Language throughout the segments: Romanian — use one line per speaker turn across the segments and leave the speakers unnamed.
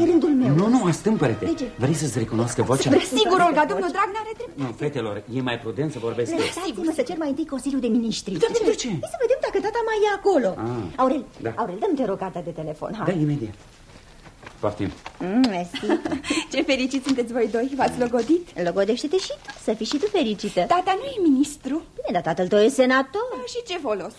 e rândul meu.
Nu, nu, astâmpără-te.
De ce?
Vrei să-ți recunoască vocea?
Sigur, Olga, domnul Dragnea are drept.
Nu, fetelor, e mai prudent să vorbesc eu.
Lăsați-mă să cer mai întâi Consiliul de Ministri.
Dar de ce?
Hai să vedem dacă tata mai e acolo.
Ah,
Aurel,
da.
Aurel, dă-mi te rog cartea de telefon.
Da,
Hai.
imediat. Poftim.
Mm, mersi.
Ce fericiți sunteți voi doi, v-ați logodit?
Logodește-te și tu, să fii și tu fericită.
Tata nu e ministru.
Bine, dar tatăl tău e senator.
Da, și ce folos?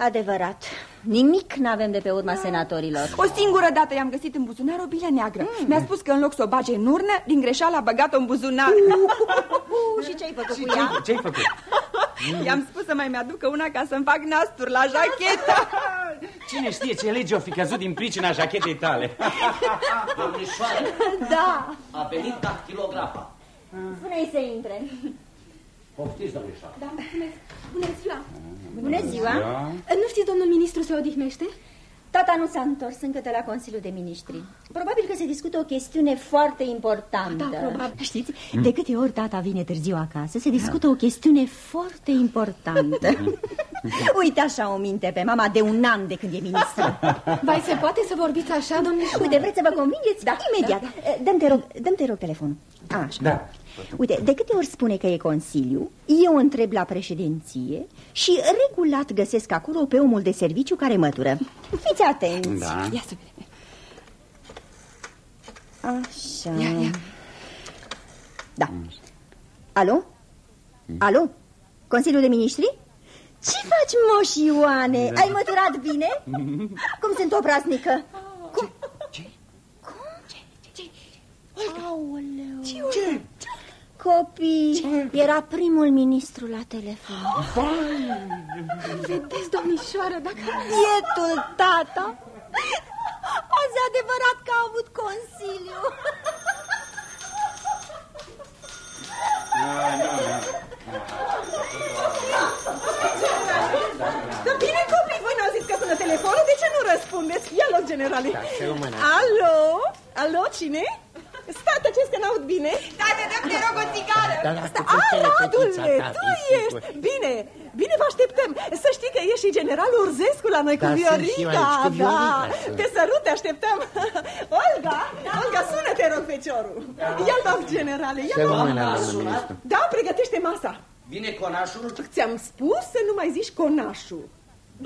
Adevărat. Nimic n-avem de pe urma senatorilor.
O singură dată i-am găsit în buzunar o bilă neagră.
Mm.
Mi-a spus că în loc să o bage în urnă, din greșeală a băgat-o în buzunar.
Uh, și ce-ai făcut
Și
cu ea?
ce- ce-ai făcut?
I-am spus să mai mi-aducă una ca să-mi fac nasturi la jachetă.
Cine știe ce lege o fi căzut din pricina jachetei tale?
Domnișoară,
Da.
a venit dactilografa.
Spune-i să intre.
Poftiți, domnișoară.
Da, mulțumesc. Bună ziua.
Bună ziua.
Da.
Nu știți, domnul ministru se odihnește?
Tata nu s-a întors încă de la Consiliul de Ministri. Probabil că se discută o chestiune foarte importantă.
Da, probabil.
Știți, de câte ori tata vine târziu acasă, se discută o chestiune foarte importantă. Uite așa o minte pe mama de un an de când e ministru.
Vai, se poate să vorbiți așa, domnișoară?
Uite, vreți să vă convingeți? Da, imediat. Dăm-te rog, dăm-te rog telefonul. Așa.
Da.
Uite, de câte ori spune că e Consiliu, eu întreb la președinție și regulat găsesc acolo pe omul de serviciu care mătură. Fiți atenți.
Da.
Ia să vedem.
Așa.
Ia, ia.
Da. Alo? Alo? Consiliul de Ministri? Ce faci, moș Ioane? Ai măturat bine? Cum sunt o praznică? Cum?
Ce?
Aoleu. Ce? Copii, era primul ministru la telefon.
Vedeți, domnișoară, dacă...
Bietul tata Azi adevărat că a avut consiliu
Dar bine, copii, voi n-au zis că sună telefonul, de ce nu răspundeți? Ia loc, generale. Alo? Alo, cine? Stai, tăcesc că n-aud bine. Da, te dăm, te rog, o țigară.
Da, da, cu
A,
fetele, fetița
Radule,
ta,
tu
desigur.
ești. Bine, bine vă așteptăm. Să știi că e și generalul Urzescu la noi cu
Da, sunt și eu
Viorica.
aici, cu Viorica
da.
sunt.
Te sărut, te așteptăm. Olga, Olga, sună, te rog, feciorul. Ia loc, generale, ia
Să
loc.
rămână,
A
domnul
sunat?
ministru.
Da, pregătește masa.
Vine conașul,
Ți-am spus să nu mai zici conașul.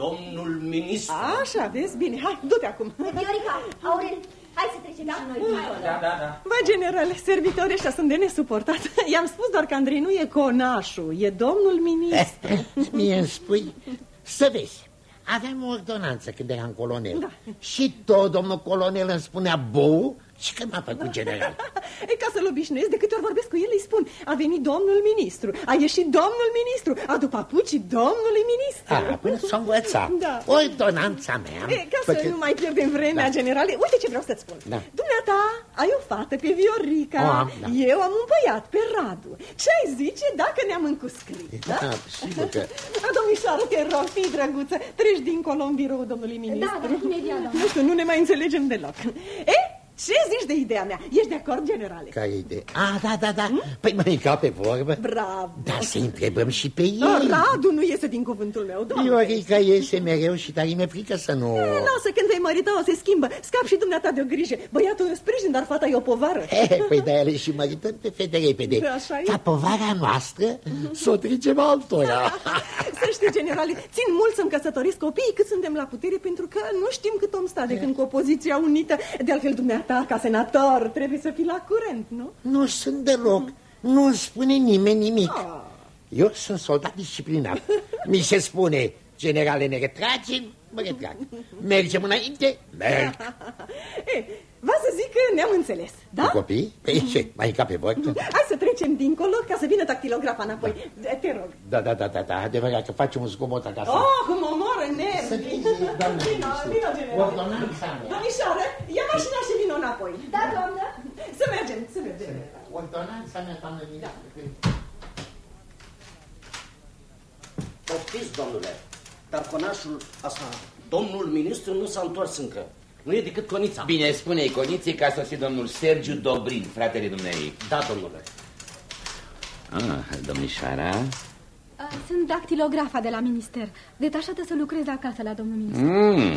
domnul ministru.
Așa, vezi? Bine, hai, du-te acum.
Viorica, Aurel, hai să trecem și noi dincolo
Da, da, da.
Bă, generale, servitorii ăștia sunt de nesuportat. I-am spus doar că Andrei nu e conașul, e domnul ministru.
Mie îmi spui Să vezi Aveam o ordonanță când eram colonel
Da.
Și tot domnul colonel îmi spunea bou Și că m-a făcut general
E ca să-l obișnuiesc, de câte ori vorbesc cu el îi spun A venit domnul ministru, a ieșit domnul ministru A după papucii domnului ministru
A, până s-a învățat
Da.
Ordonanța mea
E, ca să
făcă-
nu mai pierdem vremea,
Da.
generale Uite ce vreau să-ți spun
Da.
Dumneata ai o fată pe Viorica
O am, da.
Eu am un băiat pe Radu Ce ai zice dacă ne-am încuscrit, da?
Da, sigur că
A, domnișoară, te rog, fii drăguță Treci dincolo în birou domnului ministru
Da, da, imediat, doamnă.
Nu știu, nu ne mai înțelegem deloc E, ce zici de ideea mea? Ești de acord, generale?
Care idee? A, da, da, da. Păi mă ca pe vorbă.
Bravo.
Dar să întrebăm și pe
A,
ei.
Radu nu iese din cuvântul meu, doamne.
Viorica iese mereu și tare mi-e frică să nu...
Lasă, când vei mărita o se schimbă. Scap și dumneata de o grijă. Băiatul e un sprijin, dar fata e o povară.
He, păi de ele și mărităm pe fete repede.
Da, așa e.
Dar povara noastră să o trecem altora.
Să știi, generale, țin mult să-mi căsătoresc copiii cât suntem la putere Pentru că nu știm cât om sta de când cu opoziția unită. De altfel, dumneata, ca senator, trebuie să fii la curent, nu?
Nu sunt deloc. Nu îmi spune nimeni nimic.
Ah.
Eu sunt soldat disciplinat Mi se spune Generale, ne retragem, mă retrag. Mergem înainte, merg.
E, va să zic că ne-am înțeles, da?
Cu copii? Păi ce, mai ca pe vorbă?
Hai să trecem dincolo ca să vină tactilografa înapoi Te rog
Da, da, da, da, da, adevărat că facem un zgomot acasă
Oh, cum omoră
Să
nervi
fii, doamnă
Vino,
ministru.
vino, generale
Ordonanța mea
Domnișoară, ia mașina și vino înapoi
Da, doamnă.
Să mergem, să mergem
Ordonanța mea, doamnă ministru
Poftiți, domnule. Dar conașul asta, domnul ministru, nu s-a întors încă. Nu e decât conița.
Bine, spune-i coniței că a sosit domnul Sergiu Dobrin, fratele dumnei.
Da, domnule.
Ah, domnișoara.
A, Sunt dactilografa de la minister, detașată să lucrez acasă la domnul ministru.
Mm.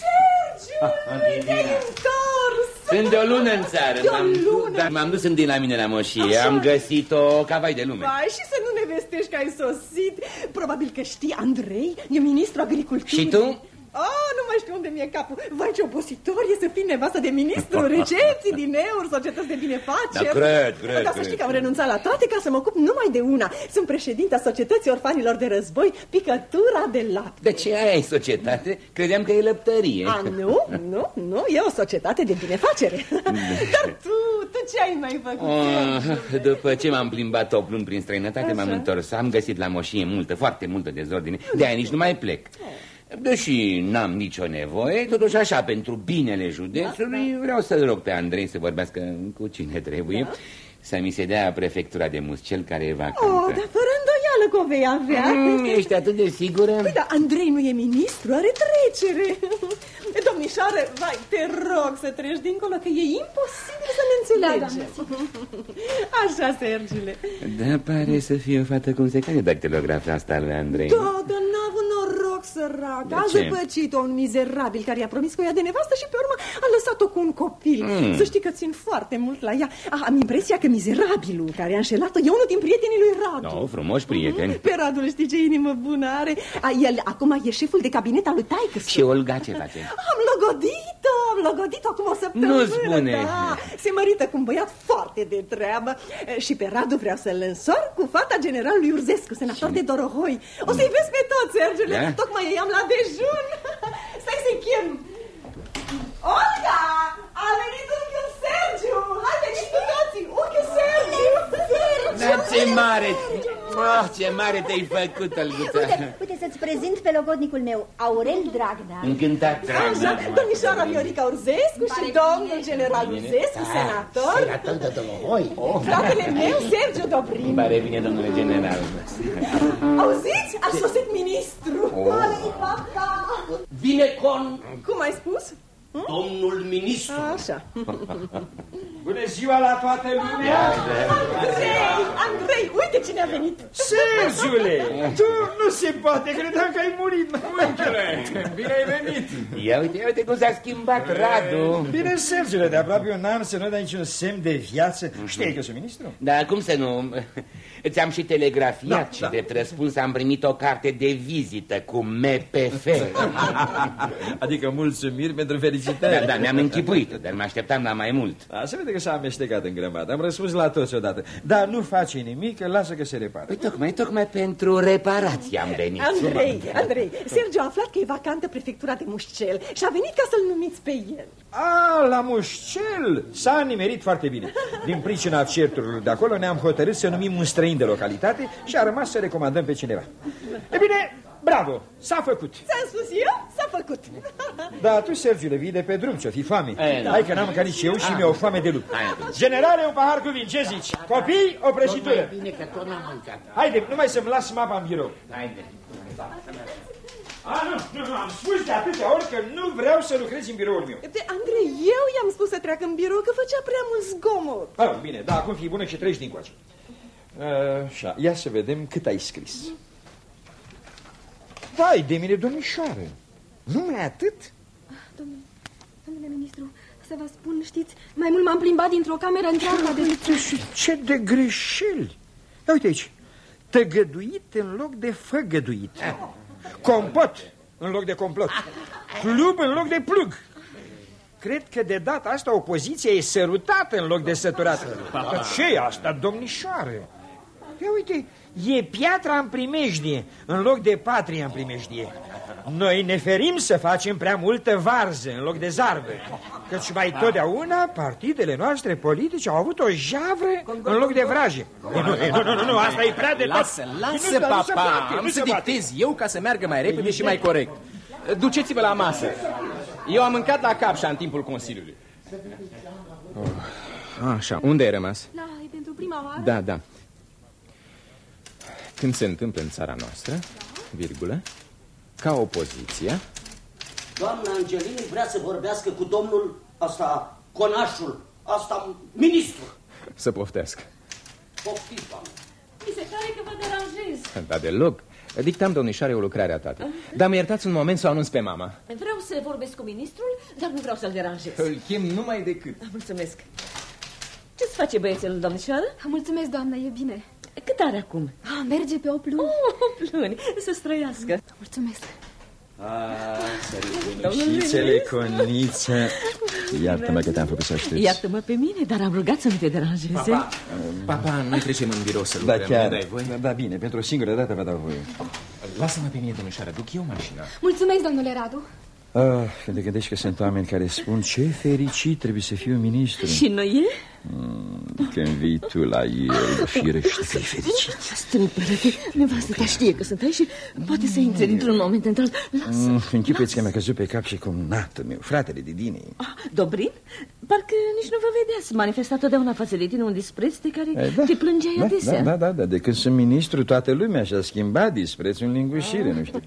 Sergiu, te-ai întors
Sunt de o lună în țară.
De o
M-am dus-
lună?
Dar m-am dus întâi la mine la moșie.
Așa.
Am găsit-o cavai de lume.
Vai, și să nu ne vestești că ai sosit. Probabil că știi, Andrei e ministru agriculturii.
Și tu?
Ah, nu mai știu unde mi-e capul. Vai, ce obositor e să fii nevastă de ministru, recepții din euri, societăți de binefaceri.
Da, cred, cred,
Dar să
cred.
știi că am renunțat la toate ca să mă ocup numai de una. Sunt președinta Societății Orfanilor de Război, picătura de lapte.
De ce aia e societate? Credeam că e lăptărie.
A, nu, nu, nu, e o societate de binefacere. Dar tu, tu ce ai mai făcut?
Oh, după ce m-am plimbat o luni prin străinătate, m-am
Așa.
întors. Am găsit la moșie multă, foarte multă dezordine. De aia nici nu mai plec. Deși n-am nicio nevoie, totuși așa, pentru binele județului, vreau să-l rog pe Andrei să vorbească cu cine trebuie, să mi se dea prefectura de muscel care e
Oh,
vacantă.
dar fără îndoială că o vei avea.
Mm, ești atât de sigură?
Păi da, Andrei nu e ministru, are trecere. Domnișoară, vai, te rog să treci dincolo, că e imposibil să ne înțelegem. Așa, Sergiule.
Da, pare să fie o fată cum se cade dactilografa asta lui Andrei.
Da, dar n-a avut noroc, sărac.
De
A
ce?
zăpăcit-o un mizerabil care i-a promis că o ia de nevastă și pe urmă a lăsat-o cu un copil.
Mm.
Să știi că țin foarte mult la ea. Ah, am impresia că mizerabilul care a înșelat-o e unul din prietenii lui Radu.
No, frumoși prieteni.
Pe Radu, îl știi ce inimă bună are? A, el acum e șeful de cabinet al lui taică
Și Olga ce face?
Am logodit-o, am logodit-o acum o săptămână.
Nu spune.
Da, se mărită cu un băiat foarte de treabă. E, Și pe Radu vreau să-l însor cu fata generalului Urzescu, senator de Dorohoi. O să-i vezi pe toți, Sergiule.
Da?
Tocmai ei am la dejun. Stai să-i chem. Olga! A venit unchiul Sergiu! Hai, veniți cu toții! Unchiul Sergiu!
Da, ce mare! Oh, ce mare te-ai făcut, Olguța!
Uite, uite să-ți prezint pe logodnicul meu, Aurel Dragnea.
Încântat,
Așa,
dragă!
domnișoara Viorica Urzescu și domnul general Urzescu, senator.
Senator de Doloroi.
Fratele meu, Sergiu Dobrin.
Pare bine, domnule general.
Auziți? A sosit ministru. A venit papa.
Vine con
Cum ai spus?
Domnul ministru.
Așa.
Bună ziua la toată lumea!
Andrei, Andrei, uite cine a venit.
Sergiule, tu nu se poate, credeam că ai murit, unchiule. Bine ai venit!
Ia uite, ia uite cum s-a schimbat Radu.
Bine, Sergiule, de aproape un an să nu dai niciun semn de viață. Știi că sunt ministru?
Dar cum să nu... Ți-am și telegrafiat
Da,
și
da.
de răspuns am primit o carte de vizită cu MPF.
Adică mulțumiri pentru
Da,
felicitări.
da, mi-am închipuit dar mă așteptam la mai mult.
Da, se vede că s-a amestecat în grămadă. Am răspuns la toți odată. Dar nu face nimic, lasă că se repară.
Păi tocmai, tocmai pentru reparație am venit.
Andrei, Andrei, Sergiu a aflat că e vacantă prefectura de Mușcel și a venit ca să-l numiți pe el.
A, la mușcel! S-a nimerit foarte bine. Din pricina certurilor de acolo ne-am hotărât să numim un străin de localitate și a rămas să recomandăm pe cineva. E bine, bravo, s-a făcut.
Ți-am spus eu? S-a făcut.
Dar tu, Sergiule, vii de pe drum, ce-o fi foame.
E, da.
Hai că n-am mâncat nici eu și mi-e o foame de lup.
Hai atunci.
Generale, un pahar cu vin, ce zici? Copii, o prăjitură.
Bine că tot n-am mâncat.
Haide, numai să-mi las mapa în birou.
Haide.
A, nu, nu, nu, am spus de atâtea ori că nu vreau să lucrez în biroul meu.
De Andrei, eu i-am spus să treacă în birou că făcea prea mult zgomot.
Ah, bine, da, acum fii bună și treci din coace. Așa, ia să vedem cât ai scris. Vai de mine, domnișoară, numai atât?
Domnule, domnule ministru, să vă spun, știți, mai mult m-am plimbat dintr-o cameră într-alta de...
Uite și ce de greșeli. Ia uite aici, tăgăduit în loc de făgăduit. Compot în loc de complot. Plug în loc de plug. Cred că de data asta opoziția e sărutată în loc de săturată. Dar ce e asta, domnișoară? Ia uite, e piatra în primejdie în loc de patria în primejdie. Noi ne ferim să facem prea multă varză în loc de zarvă. Căci mai totdeauna partidele noastre politice au avut o javră în loc de vraje. Ei, Nu, ei, nu, nu, nu, nu, asta e prea de tot.
Lasă,
Nu,
lasă,
dar nu se
papa,
poate,
am
nu
să
se poate.
dictez eu ca să meargă mai repede și mai corect. Duceți-vă la masă. Eu am mâncat la capșa în timpul Consiliului. Oh, așa, unde ai rămas?
Da, e pentru prima oară.
Da, da. Când se întâmplă în țara noastră, virgulă, ca opoziția,
Doamna Angelini vrea să vorbească cu domnul asta, conașul, asta, ministru.
să poftească.
Poftiți, doamnă.
Mi se pare că vă deranjez.
Da, deloc. Dictam domnișoare o lucrare a tatăl. Dar mă iertați un moment să o anunț pe mama.
Vreau să vorbesc cu ministrul, dar nu vreau să-l deranjez.
Îl chem numai decât.
Mulțumesc. Ce-ți face băiețelul, domnișoară?
Mulțumesc, doamnă, e bine.
Cât are acum?
Ah, merge pe 8 luni.
Oh, luni, să străiască.
Mulțumesc.
Domnule Coniță Iartă-mă că te-am făcut să știți
Iartă-mă pe mine, dar am rugat să nu te deranjeze
Papa, papa noi trecem în birou să
Da,
lucrăm
chiar,
Ne dai voie?
da, da, bine, pentru o singură dată vă dau voie
Lasă-mă pe mine, domnișoară, duc eu mașina
Mulțumesc, domnule Radu.
ah, Când te gândești că sunt oameni care spun Ce fericit trebuie să fiu ministru
Și nu e?
Mm, Când vii tu la el, firește că e fericit
Strâmpără-te, nevastă ta știe că sunt aici și poate să intre dintr-un moment într-altul Lasă
mm, Închipuiți că mi-a căzut pe cap și cumnatul meu, fratele de Dini
ah, Dobrin? Parcă nici nu vă vedeați. Manifestat totdeauna față de tine un dispreț de care
E, da,
te plângeai
da,
adesea.
da, da, da, da, de când sunt ministru toată lumea și-a schimbat disprețul în lingușire, nu știu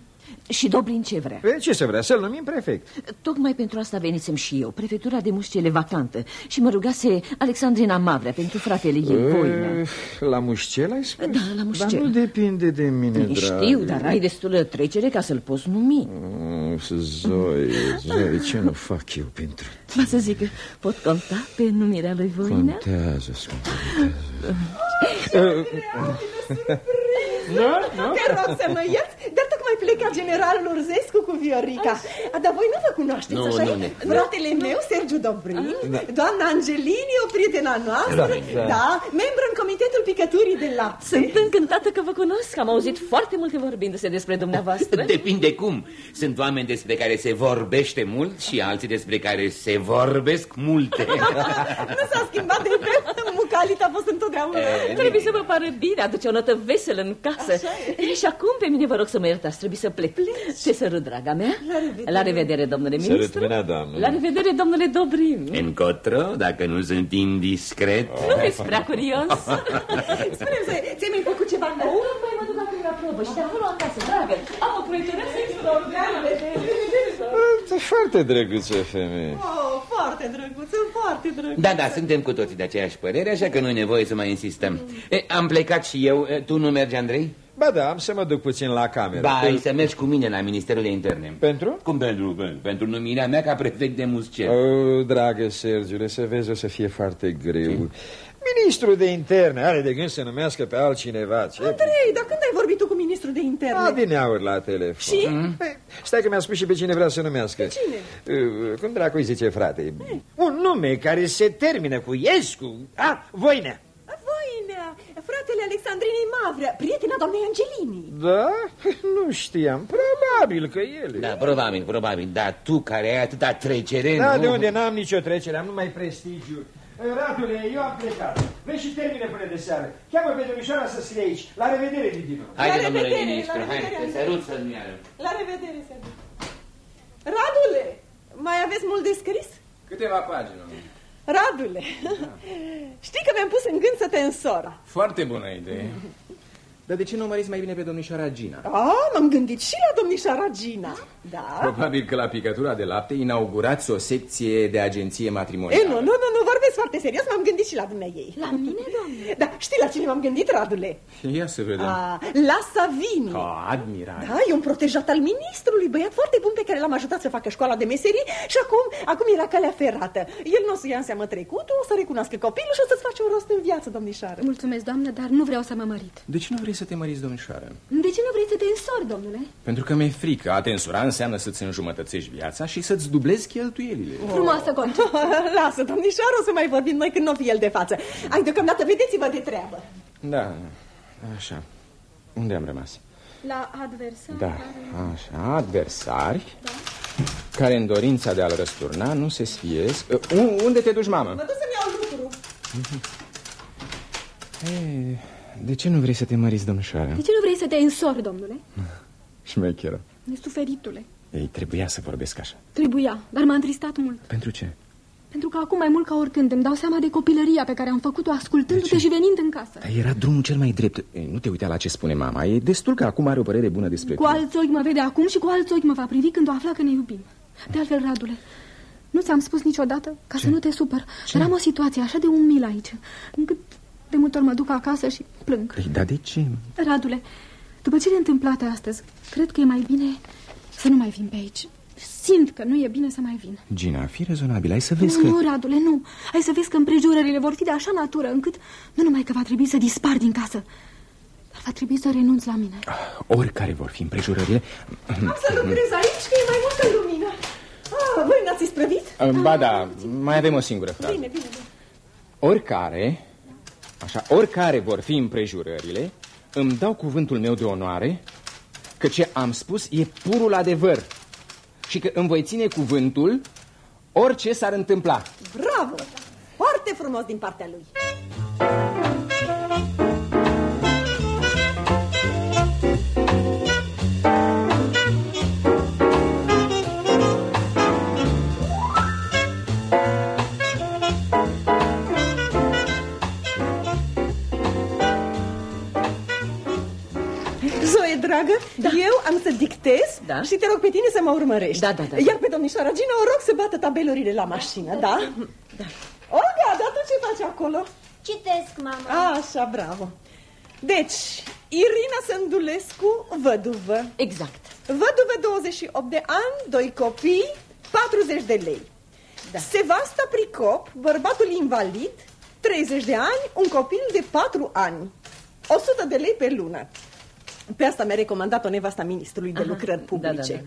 Și Dobrin ce vrea?
Pe ce să vrea, să-l numim prefect.
Tocmai pentru asta venisem și eu Prefectura de mușcele vacantă. Și mă rugase Alexandrina Mavrea pentru fratele ei, Voinea
Eh, La mușcel ai spus?
Da, la mușcel.
Dar nu depinde de mine, dragă
Știu, dar ai destulă trecere ca să-l poți numi.
Mm, Zoe, Zoe, ce nu fac eu pentru
Vă să zic că pot conta pe numirea lui Voinea?
Contează, scumpă
Nu, nu? Te rog să mă ierți, dar tocmai pleca generalul Urzescu cu Viorica. A, dar voi nu vă cunoașteți,
Nu,
așa
nu
e?
ne-
Fratele meu, Sergiu Dobrin, doamna Angelini, o prietena noastră,
Da,
da,
da.
membră în Comitetul Picăturii de lapte.
Sunt încântată că vă cunosc Am auzit foarte multe vorbindu-se despre dumneavoastră
Depinde cum. Sunt oameni despre care se vorbește mult și alții despre care se vorbesc multe.
Nu s-a schimbat de pe Mucalit a fost întotdeauna.
Trebuie să vă pară bine, aduce o notă veselă în casă e, Și acum pe mine vă rog să mă iertați, trebuie să plec Ce să râd, draga mea?
La revedere.
La revedere, domnule
Sărut
ministru
mâna, doamnă.
La revedere, domnule Dobrin
Încotro, dacă nu sunt indiscret.
Nu fiți prea curios
Spune-mi, Zoe, ți-ai mai făcut ceva nou?
Mai mă duc acum la probă și de acolo acasă, dragă Am o proiectoreasă extraordinară
E foarte drăguță femeie
Oh, foarte drăguță, foarte drăguță.
Da, da, suntem cu toții de aceeași părere, așa că nu e nevoie să mai insistăm. E, am plecat și eu. E, Tu nu mergi, Andrei?
Ba da, am să mă duc puțin la cameră
Da,
Pe-
ai să mergi cu mine la Ministerul de Interne.
Pentru?
Cum pentru? Pentru, pentru numirea mea ca prefect de muscel.
Oh, dragă Sergiule, să vezi, o să fie foarte greu Ministrul de interne are de gând să numească pe altcineva ce?
Andrei, dar când ai vorbit tu cu ministrul de interne?
Adineauri la telefon
Și?
Păi, Stai că mi-a spus și pe cine vrea să numească
cine?
Uh, Cum dracu îi zice frate? Un nume care se termină cu Iescu A, Voinea
Voinea, fratele Alexandrinei Mavrea, prietena doamnei Angelini.
Da? Nu știam, probabil că ele
Da, probabil, probabil. Dar tu care ai atâta trecere,
Da,
nu?
de unde n-am nicio trecere, am numai prestigiu Radule, eu am plecat Vezi și termine până de seară Cheamă pe domnișoara să scrie aici La revedere, Didino
Haide,
La
domnule
revedere,
ministru,
la
hai,
revedere,
te sărut să-mi iară.
La revedere, Sergiu. Radule, mai aveți mult de scris?
Câteva pagini
Radule, știi că mi-am pus în gând să te însor.
Foarte bună idee Dar de ce nu măriți mai bine pe domnișoara Gina?
Ah, m-am gândit și la domnișoara Gina. Da.
Probabil că la picătura de lapte inaugurați o secție de agenție
E,
matrimonială
nu, nu, nu, nu, vorbesc foarte serios, m-am gândit și la dumneai.
La mine, doamne?
Da, știi la cine m-am gândit, Radule?
Ia să vedem
A, la Savini.
Ah, admirabil
Da, e un protejat al ministrului, băiat foarte bun pe care l-am ajutat să facă școala de meserii și acum, acum era calea ferată. El nu o să ia în seamă trecutul, o să recunoască copilul și o să-ți face un rost în viață, domnișoară.
Mulțumesc, doamnă, dar nu vreau să mă mărit.
De ce nu vrei să te măriți, domnișoară?
De ce nu vrei să te însori, domnule?
Pentru că mi-e frică. A te însura înseamnă să-ți înjumătățești viața și să-ți dublezi cheltuielile.
Frumoasă, Conci.
Lasă, domnișoară, o să mai vorbim noi când nu o fi el de față. Hai, deocamdată, vedeți-vă de treabă.
Da, așa. Unde am rămas?
La adversar.
Da, așa, adversari care în dorința de a-l răsturna nu se sfiesc. Uh, unde te duci, mamă?
Mă duc să-mi iau lucru.
Ei, de ce nu vrei să te măriți, domnișoară?
De ce nu vrei să te însori, domnule?
Șmecheră.
Nesuferitule.
Ei, trebuia să vorbesc așa.
Trebuia, dar m-a întristat mult.
Pentru ce?
Pentru că acum mai mult ca oricând îmi dau seama de copilăria pe care am făcut-o ascultându-te și venind în casă.
Dar era drumul cel mai drept. Ei, nu te uita la ce spune mama. E destul că acum are o părere bună despre
Cu
tine.
alți ochi mă vede acum și cu alți ochi mă va privi când o afla că ne iubim. De altfel, Radule, nu ți-am spus niciodată ca să nu te supăr, dar am o situație așa de umilă aici, încât de multe ori mă duc acasă și plâng.
Ei, dar de ce?
Radule, După cele întâmplate astăzi, cred că e mai bine să nu mai vin pe aici. Simt că nu e bine să mai vin.
Gina, fi rezonabil, hai să vezi că...
Nu, Radule, nu. Hai să vezi că împrejurările vor fi de așa natură încât nu numai că va trebui să dispar din casă, dar va trebui să renunț la mine.
Oricare vor fi împrejurările...
Am să lucrez aici, că e mai multă lumină. Ah, voi n-ați isprăvit?
Ba da, mai avem o singură frază.
Bine, bine, bine.
Oricare, așa, oricare vor fi împrejurările, îmi dau cuvântul meu de onoare că ce am spus e purul adevăr și că îmi voi ține cuvântul orice s-ar întâmpla.
Bravo! Foarte frumos din partea lui. Dragă, da. eu am să dictez
Da.
și te rog pe tine să mă urmărești.
Da, da, da.
Iar pe domnișoara Gina o rog să bată tabelurile la mașină, da? Da. Olga, dar tu ce faci acolo?
Citesc, mama.
Așa, bravo. Deci, Irina Sândulescu, văduvă.
Exact.
Văduvă 28 de ani, doi copii, 40 de lei. Da. Sevasta Pricop, bărbatul invalid, 30 de ani, un copil de 4 ani. 100 de lei pe lună. Pe asta mi-a recomandat-o nevasta ministrului de
Aha,
lucrări
da,
publice.
da,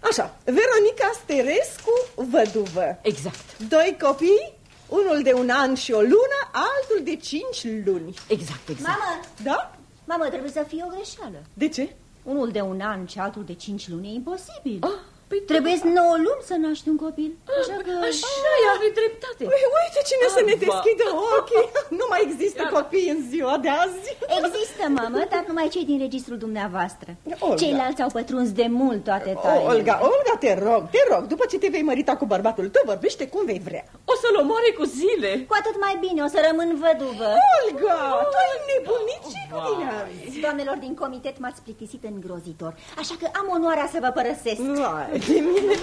da.
Așa, Veronica Sterescu, văduvă.
Exact.
Doi copii, unul de un an și o lună, altul de cinci luni.
Exact, exact.
Mamă,
Da?
mamă, trebuie să fie o greșeală.
De ce?
Unul de un an și altul de cinci luni e imposibil.
Ah, păi da.
Trebuie 9 luni să naști un copil. Așa că...
Așa, e, aveți dreptate.
Ui, uite cine să ne
Ah, ba.
deschidă ochii. Nu mai există copii în ziua de azi.
Există, mamă, dar numai cei din registrul dumneavoastră.
Olga.
Ceilalți au pătruns de mult toate tainele.
Olga, Olga, te rog, te rog, după ce te vei mărita cu bărbatul tău, vorbește cum vei vrea.
O să-l omoare cu zile.
Cu atât mai bine, o să rămân văduvă.
Olga, tu ai nebunit și cu tine azi.
Doamnelor din comitet m-ați plictisit îngrozitor, așa că am onoarea să vă părăsesc.
Vai de mine.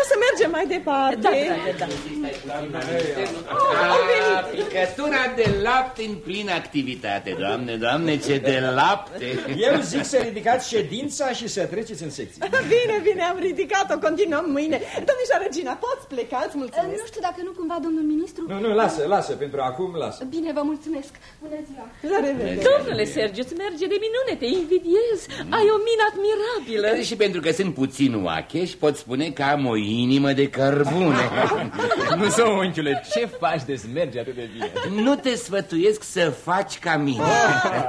O să mergem mai departe.
Da, da, da.
Ah, picătura de lapte în plină activitate, doamne, doamne, ce de lapte!
Eu zic să ridicați ședința și să treceți în secție.
Bine, bine, am ridicat-o, continuăm mâine. Domnișoară Gina, poți pleca, îți mulțumesc.
Nu știu dacă nu cumva domnul ministru...
Nu, nu, lasă, lasă, pentru acum lasă.
Bine, vă mulțumesc. Bună ziua.
La revedere.
Domnule Sergiu, îți merge de minune, te invidiez. Ai o mină admirabilă.
Și pentru că sunt puțin oacheș, pot spune că am o inimă de cărbune.
Nu să, unchiule, ce faci de merge atât de bine?
Nu te sfătuiesc să faci ca mine.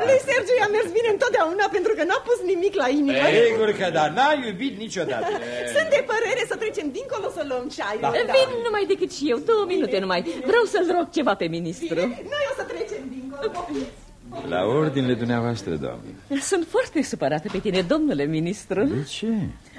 Lui Sergiu i-a mers bine întotdeauna pentru că n-a pus nimic la inimă.
Sigur că da, n-a iubit niciodată.
Sunt de părere să trecem dincolo să luăm ceaiul. Da.
Vin numai decât și eu, două minute numai. Vreau să-l rog ceva pe ministru.
Noi o să trecem dincolo.
La ordinele dumneavoastră, doamne.
Sunt foarte supărată pe tine, domnule ministru.
De ce?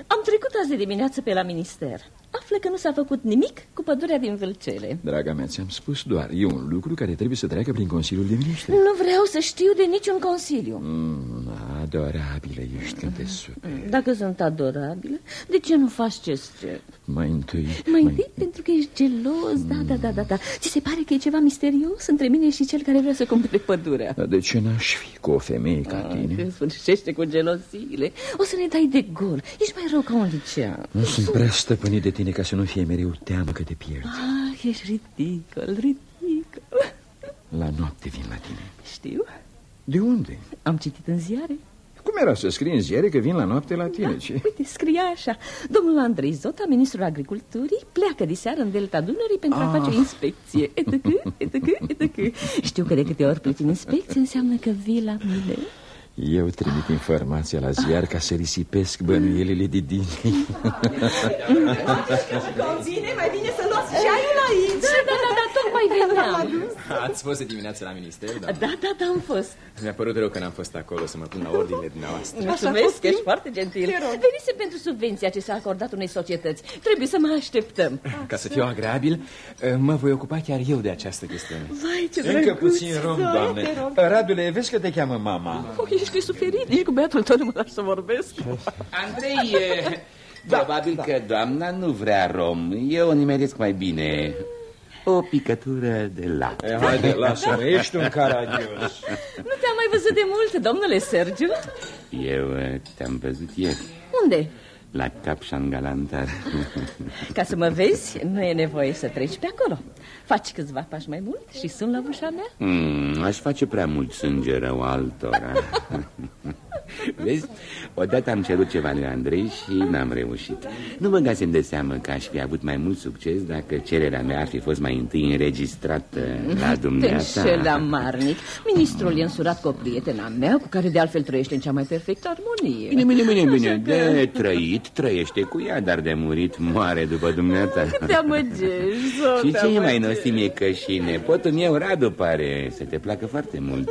Am trecut azi de dimineață pe la minister. Află că nu s-a făcut nimic cu pădurea din Vâlcele.
Draga mea, ți-am spus doar, e un lucru care trebuie să treacă prin Consiliul de Ministri.
Nu vreau să știu de niciun consiliu.
Mm, adorabile ești când te super.
Dacă sunt adorabile, de ce nu faci ce cer?
Mai întâi...
Mai întâi pentru că ești gelos, da, da, da, da, da. Ți se pare că e ceva misterios între mine și cel care vrea să cumpere pădurea?
Dar de ce n-aș fi cu o femeie ca
Ah,
tine?
Te sfârșește cu gelosiile. O să ne dai de gol. Ești mai rău ca un licean.
Nu sunt prea stăpânit de tine ca să nu fie mereu teamă că te pierzi.
Ah, ești ridicol, ridicol.
La noapte vin la tine.
Știu,
De unde?
am citit în ziare.
Cum era să scrii în ziare că vin la noapte la tine? Ce?
Uite, scria așa. Domnul Andrei Zota, ministrul agriculturii, pleacă de seară în delta Dunării pentru a
Ah.
face inspecție. Etc, etc, etc. Știu că de câte ori pleci în inspecție înseamnă că vii la mine.
Eu trimit informația la ziar ca să risipesc bănuielile de din.
Convine, mai bine să luați ceaiul aici.
Da, da, da, da, tocmai veneam.
Ați fost de dimineață la minister, da?
Da, da, da, am fost.
Mi-a părut rău că n-am fost acolo să mă pun la ordinele dumneavoastră.
Mulțumesc, ești foarte gentil. Venise pentru subvenția ce s-a acordat unei societăți. Trebuie să mă așteptăm.
Ca să fiu agreabil, mă voi ocupa chiar eu de această chestiune.
Vai, ce
Încă
drăguț.
puțin rom, doamne. Radule, vezi că te cheamă mama.
Oh, ești suferit, nici cu băiatul tău nu mă lași să vorbesc.
Andrei, e... probabil că doamna nu vrea rom. Eu o nimeresc mai bine. O picătură de lapte.
E, haide, lasă-mă, ești un caragios.
Nu te-am mai văzut de mult, domnule Sergiu.
Eu eh, te-am văzut ieri
Unde?
La Capșan Galantar
Ca să mă vezi, nu e nevoie să treci pe acolo Faci câțiva pași mai mult și sun la ușa mea
hmm, Aș face prea mult sânge rău altora Vezi, odată am cerut ceva lui Andrei și n-am reușit. Nu băgasem de seamă că aș fi avut mai mult succes Dacă cererea mea ar fi fost mai întâi înregistrată la
Te
dumneata.
înșel amarnic Ministrul e însurat cu o prietena mea Cu care de altfel trăiește în cea mai perfectă armonie.
Bine, bine, bine, bine. De trăit, trăiește cu ea Dar de murit moare după dumneata.
Cât te amăgești, Zota,
Și ce e mai
amăgești.
nostim e că și nepotul meu, Radu, pare să te placă foarte mult.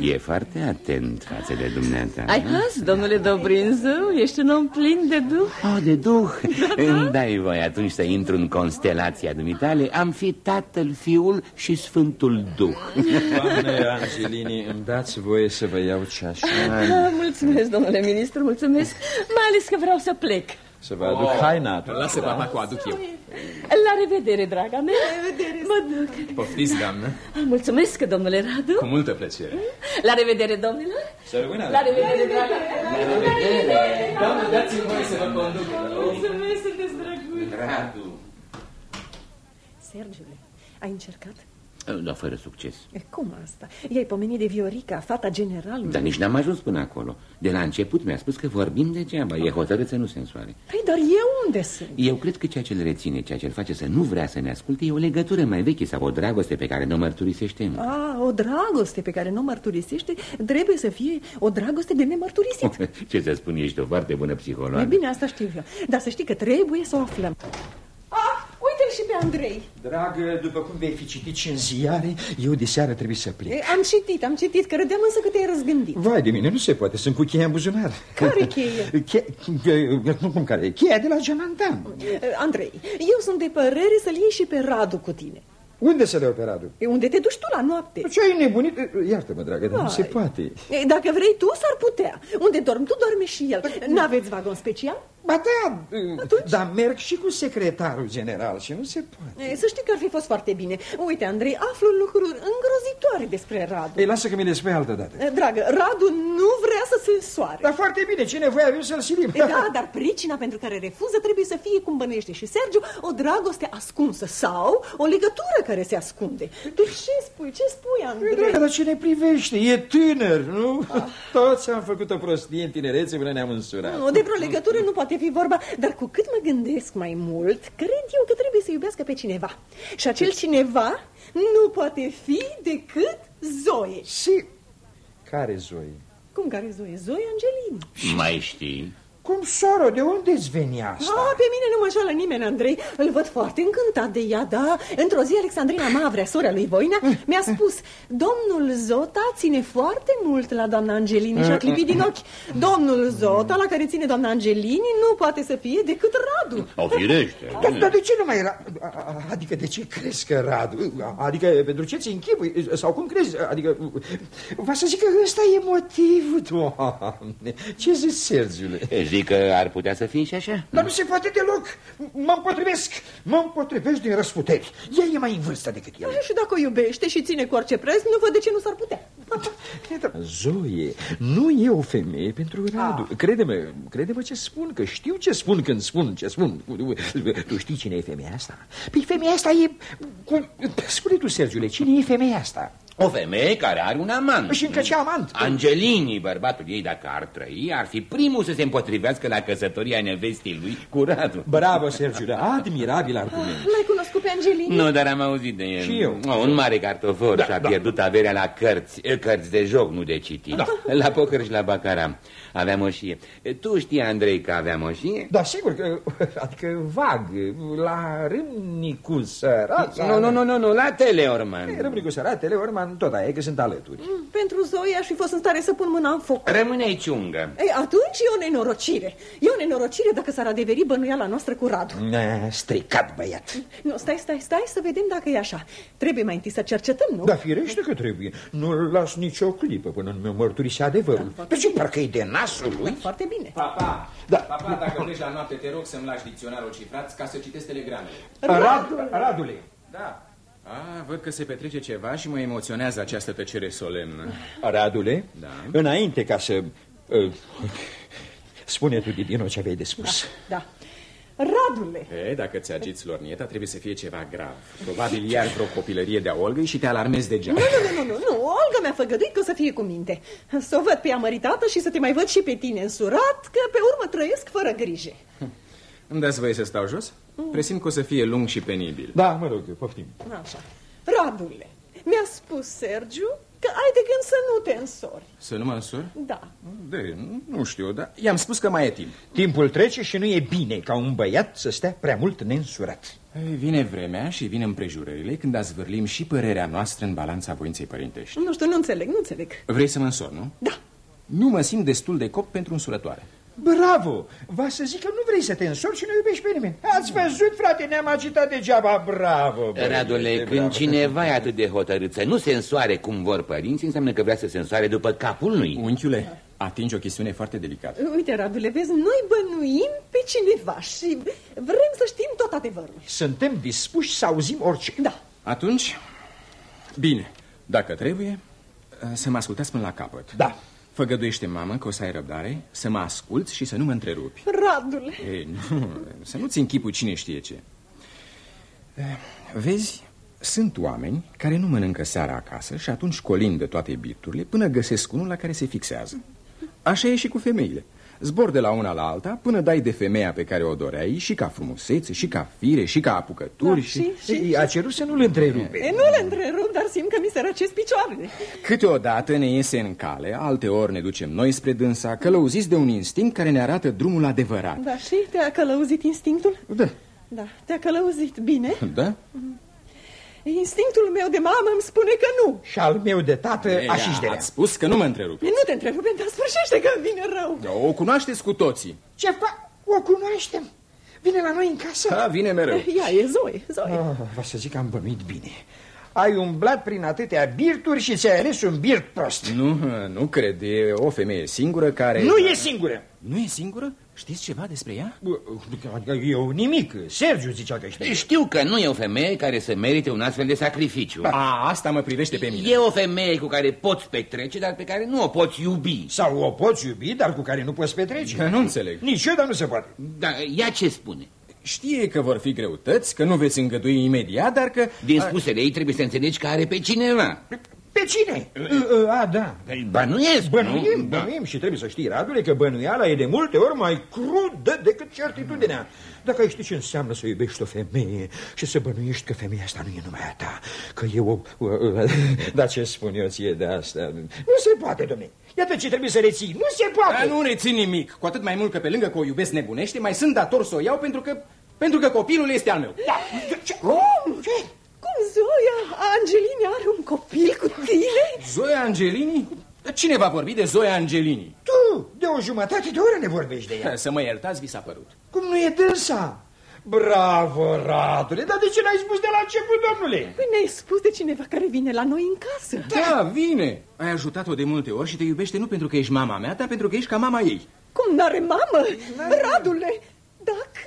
E foarte atent față de dumneata.
Ai has, domnule Dobrinzău? Ești un om plin de duh.
Oh, de duh. Îmi dai voi atunci să intru în constelația dumitale. Am fi tatăl, fiul și sfântul duh.
Doamne Angelini, îmi dați voie să vă iau ceasul
Ah, Mulțumesc, domnule ministru, mulțumesc. Mai ales că vreau să plec
Să vă aduc haina Lasă papa cu aduc eu.
La revedere, draga mea. La revedere Mă duc.
Poftiți, doamnă.
Mulțumesc, domnule Radu.
Cu multă plăcere.
La revedere, domnilor.
Să rămână
La revedere, draga mea.
La revedere. Doamnă, dați-mi voie să vă conduc.
Mulțumesc, sunteți drăguți.
Radu.
Sergiule, ai încercat?
Da, fără succes
E, cum asta? I-ai pomenit de Viorica, fata generalului.
Dar nici n-am ajuns până acolo De la început mi-a spus că vorbim degeaba E hotărât să nu se însoare
Păi, dar eu unde sunt?
Eu cred că ceea ce îl reține, ceea ce îl face să nu vrea să ne asculte E o legătură mai veche sau o dragoste pe care nu o mărturisește încă.
A, o dragoste pe care nu o mărturisește trebuie să fie o dragoste de nemărturisit.
Ce să spun, ești o foarte bună
E
psihologă
bine, asta știu eu. Dar să știi că trebuie să o aflăm. Ah, uite-l și pe Andrei.
Dragă, după cum vei fi citit și în ziare, eu de seară trebuie să plec.
E, am citit, am citit, că credeam însă că te-ai răzgândit.
Vai de mine, nu se poate, sunt cu cheia în buzunar.
Care cheie?
Che... Nu, cum care? Cheia de la Gemantan.
E, Andrei, eu sunt de părere să-l iei și pe Radu cu tine.
Unde să le pe Radu?
E unde te duci tu la noapte?
Ce ai nebunit? Iartă-mă, dragă, dar nu se
Ai.
poate.
E, Dacă vrei tu, s-ar putea. Unde dormi tu, dormi și el. N-aveți vagon special?
Ba da, dar merg și cu secretarul general și nu se poate.
E, Să știi că ar fi fost foarte bine. Uite, Andrei, aflu lucruri îngrozitoare despre Radu.
Ei, lasă că mi le spui altă dată.
E, Dragă, Radu nu vrea să se soare.
Dar foarte bine, ce nevoie avem să-l silim?
E, Da, dar pricina pentru care refuză trebuie să fie, cum bănuiește și Sergiu, o dragoste ascunsă sau o legătură care se ascunde. Tu ce spui? Ce spui,
Ei,
Andrei?
Dragă, dar ce ne privește? E tânăr, nu? Toți am făcut o prostie în tinerețe până ne-am însurat.
Nu, de vreo legătură nu poate fi vorba, dar cu cât mă gândesc mai mult, cred eu că trebuie să iubească pe cineva. Și acel cineva nu poate fi decât Zoe.
Și... Care Zoe?
Cum care Zoe? Zoe Angelini.
Mai știi?
Cum, soro, de unde îți veni asta?
Ah, pe mine nu mă înșală nimeni, Andrei. Îl văd foarte încântat de ea, da. Într-o zi, Alexandrina Mavrea, sora lui Voina, mi-a spus Domnul Zota ține foarte mult la doamna Angelini și a clipit din ochi. Domnul Zota, la care ține doamna Angelini, nu poate să fie decât Radu.
O firește
Dar, dar de ce nu mai era? A- a- Adică de ce crezi că Radu? Adică pentru ce ți închipui? Sau cum crezi? Adică, va să zic că ăsta e motivul, doamne. Ce zici, Sergiule?
Zic că ar putea să fie și așa
Dar nu se poate deloc. Mă împotrivesc. Mă împotrivesc din răsputeri. Ea e mai în vârstă decât el.
Și dacă o iubește și ține cu orice preț, nu văd de ce nu s-ar putea.
Zoe, nu e o femeie pentru Radu. Crede-mă, crede-mă ce spun, că știu ce spun când spun ce spun. Tu știi cine e femeia asta? Păi femeia asta e... Cum... Spune tu, Sergiule, cine e femeia asta?
O femeie care are un amant
Și încă ce amant?
Angelini, bărbatul ei, dacă ar trăi, ar fi primul să se împotrivească la căsătoria nevestii lui cu Radu
Bravo, Sergiule, admirabil argument.
L-ai cunoscut pe Angelini?
Nu, dar am auzit de el
Și eu.
O, Un mare cartofor
Da,
și-a
da.
pierdut averea la cărți eh, Cărți de joc, nu de citit
Da.
La poker și la bacara Avea moșie Eh, Tu știi, Andrei, că avea moșie?
Da, sigur că, adică vag, la Râmnicu Sărat.
Nu, nu, nu, nu, nu, la Teleorman
Râmnicu Sărat, Teleorman, tot aia e că sunt alături.
Mm, Pentru Zoe aș fi fost în stare să pun mâna în foc.
Rămâne ciungă
Ei, atunci e o nenorocire. E o nenorocire dacă s-ar adeveri bănuiala noastră cu Radu.
Ne, stricat băiat.
Nu, stai, stai, stai să vedem dacă e așa. Trebuie mai întâi să cercetăm, nu?
Da, firește că trebuie. Nu-l las nicio clipă până nu mi-o mărturise adevărul. Da, deci parcă e de nasul lui.
Foarte bine.
Papa,
Da.
papa, dacă pleci la noapte, te rog să-mi lași dicționarul cifrat ca să citesc telegramele.
Radu, Radule.
Da. A, văd că se petrece ceva și mă emoționează această tăcere solemnă.
Radule,
Da.
înainte ca să Uh, Spune tu, Didino, ce aveai de spus.
Da. Radule,
E, dacă ți agiți lornieta, trebuie să fie ceva grav. Probabil iar vreo copilărie de-a Olgăi și te alarmezi degeaba.
nu, nu, nu, nu, nu, Olga mi-a făgăduit că o să fie cu minte. Să o văd pe ea măritată și să te mai văd și pe tine însurat, că pe urmă trăiesc fără grijă.
Îmi dați voie să stau jos? Presimt că o să fie lung și penibil.
Da, mă rog, poftim.
Așa. Radule, mi-a spus Sergiu că ai de gând să nu te însori.
Să nu mă însor?
Da.
De, nu știu, dar i-am spus că mai e timp.
Timpul trece și nu e bine ca un băiat să stea prea mult neînsurat.
Ei, Vine vremea și vin împrejurările când azvârlim și părerea noastră în balanța voinței părintești.
Nu știu, nu înțeleg, nu înțeleg.
Vrei să mă însor, nu?
Da.
Nu mă simt destul de cop pentru însurătoare.
Bravo! Va să zic că nu vrei să te însori și nu iubești pe nimeni. Ați văzut, frate, ne-am agitat degeaba. Bravo! băiete,
Radule,
bravo.
când cineva e atât de hotărât să nu se însoare cum vor părinții, înseamnă că vrea să se însoare după capul lui.
Unchiule, atingi o chestiune foarte delicată.
Uite, Radule, vezi, noi bănuim pe cineva și vrem să știm tot adevărul.
Suntem dispuși să auzim orice.
Da.
Atunci, bine, dacă trebuie, să mă ascultați până la capăt.
Da.
Făgăduiește, mamă, că o să ai răbdare, să mă asculți și să nu mă întrerupi.
Radule,
Ei, nu, să nu-ți închipui cine știe ce. Eh, Vezi, sunt oameni care nu mănâncă seara acasă și atunci colindă toate birturile până găsesc unul la care se fixează. Așa e și cu femeile. Zbor de la una la alta până dai de femeia pe care o doreai și ca frumusețe, și ca fire, și ca apucături.
Da,
și...
și-
Ei, A cerut să nu-l întrerupe.
e, nu le întrerup, dar simt că mi se răcesc picioarele.
Câteodată ne iese în cale, alte ori ne ducem noi spre dânsa, călăuziți de un instinct care ne arată drumul adevărat.
Da, și te-a călăuzit instinctul?
Da.
Da, te-a călăuzit bine.
Da?
Instinctul meu de mamă îmi spune că nu.
Și al meu de tată,
Ei,
așa de
Ați spus că nu mă întrerupi.
Nu te întrerupe, dar sfârșește că îmi vine rău.
O cunoașteți cu toții.
Ce fac? O cunoaștem. Vine la noi în casă.
Da, vine mereu.
Ea e Zoe, Zoe.
Oh, va să zic că am bănuit bine. Ai umblat prin atâtea birturi și ți-ai ales un birt prost.
Nu, nu cred. E o femeie singură care...
Nu e singură.
Nu e singură? Știți ceva despre ea?
Adică Eu nimic. Sergiu zicea că știe.
Știu că nu e o femeie care să merite un astfel de sacrificiu.
A, asta mă privește pe mine.
E o femeie cu care poți petrece, dar pe care nu o poți iubi.
Sau o poți iubi, dar cu care nu poți petrece.
Că nu înțeleg.
Nici eu, dar nu se poate.
Dar ea ce spune?
Știe că vor fi greutăți, că nu veți îngădui imediat, dar că...
Din spusele ei trebuie să înțelegi că are pe cineva.
Pe cine? A, da.
Bănuiesc,
Bănuim,
nu? Da.
bănuim și trebuie să știi, Radule, că bănuiala e de multe ori mai crudă decât certitudinea. Dacă ai ști ce înseamnă să iubești o femeie și să bănuiești că femeia asta nu e numai a ta, că e o... Dar ce spun eu ție de asta? Nu se poate, domne. Iată ce trebuie să reții. Nu se
A,
poate.
nu rețin nimic, cu atât mai mult că pe lângă că o iubesc nebunește, mai sunt dator să o iau pentru că, pentru că copilul este al meu.
Da. Ce? Cum? Ce?
Cum Zoia Angelini are un copil cu tine?
Zoe Angelini? Cine va vorbi de Zoe Angelini?
Tu, de o jumătate de oră ne vorbești de ea.
Să mă iertați, vi s-a părut.
Cum nu e dânsa? Bravo, Radule, dar de ce n-ai spus de la început, domnule?
Păi ne-ai spus de cineva care vine la noi în casă.
Da, vine. Ai ajutat-o de multe ori și te iubește nu pentru că ești mama mea, dar pentru că ești ca mama ei.
Cum n-are mamă? Radule, dacă...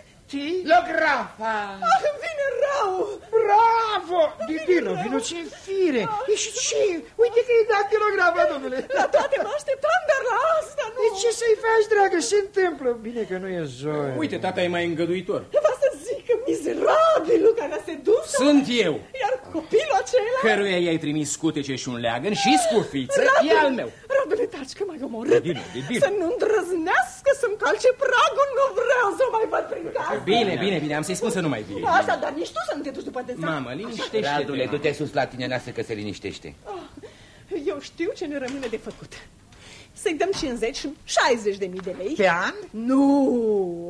Lografa!
Ah, îmi vine rău!
Bravo! Didino, vino ce fire! Ești ce? Uite că e dactilografă, domnule!
La toate mă așteptam, dar la asta nu...
De ce să-i faci, dragă? Se întâmplă. Bine că nu e Zoe.
Uite, tata e mai îngăduitor.
Va să zic că mizerabilul care a sedus
Sunt eu,
Iar copilul acela...
căruia i-ai trimis scutece și un leagăn și scufiță, e al meu.
Radule, taci că m-ai omorât.
Didino, Didino.
Să nu îndrăznească să-mi calce pragul, nu vreau să o mai văd prin casă.
Bine, bine, bine, am să-i spun să nu mai vie.
Așa, dar nici tu să nu te duci după dânsa.
Mamă, liniștește-te.
Radule,
mamă.
du-te sus la tine, lasă că se liniștește.
Ah, Eu știu ce ne rămâne de făcut. Să-i dăm 50 60 de mii de lei.
Pe an?
Nu,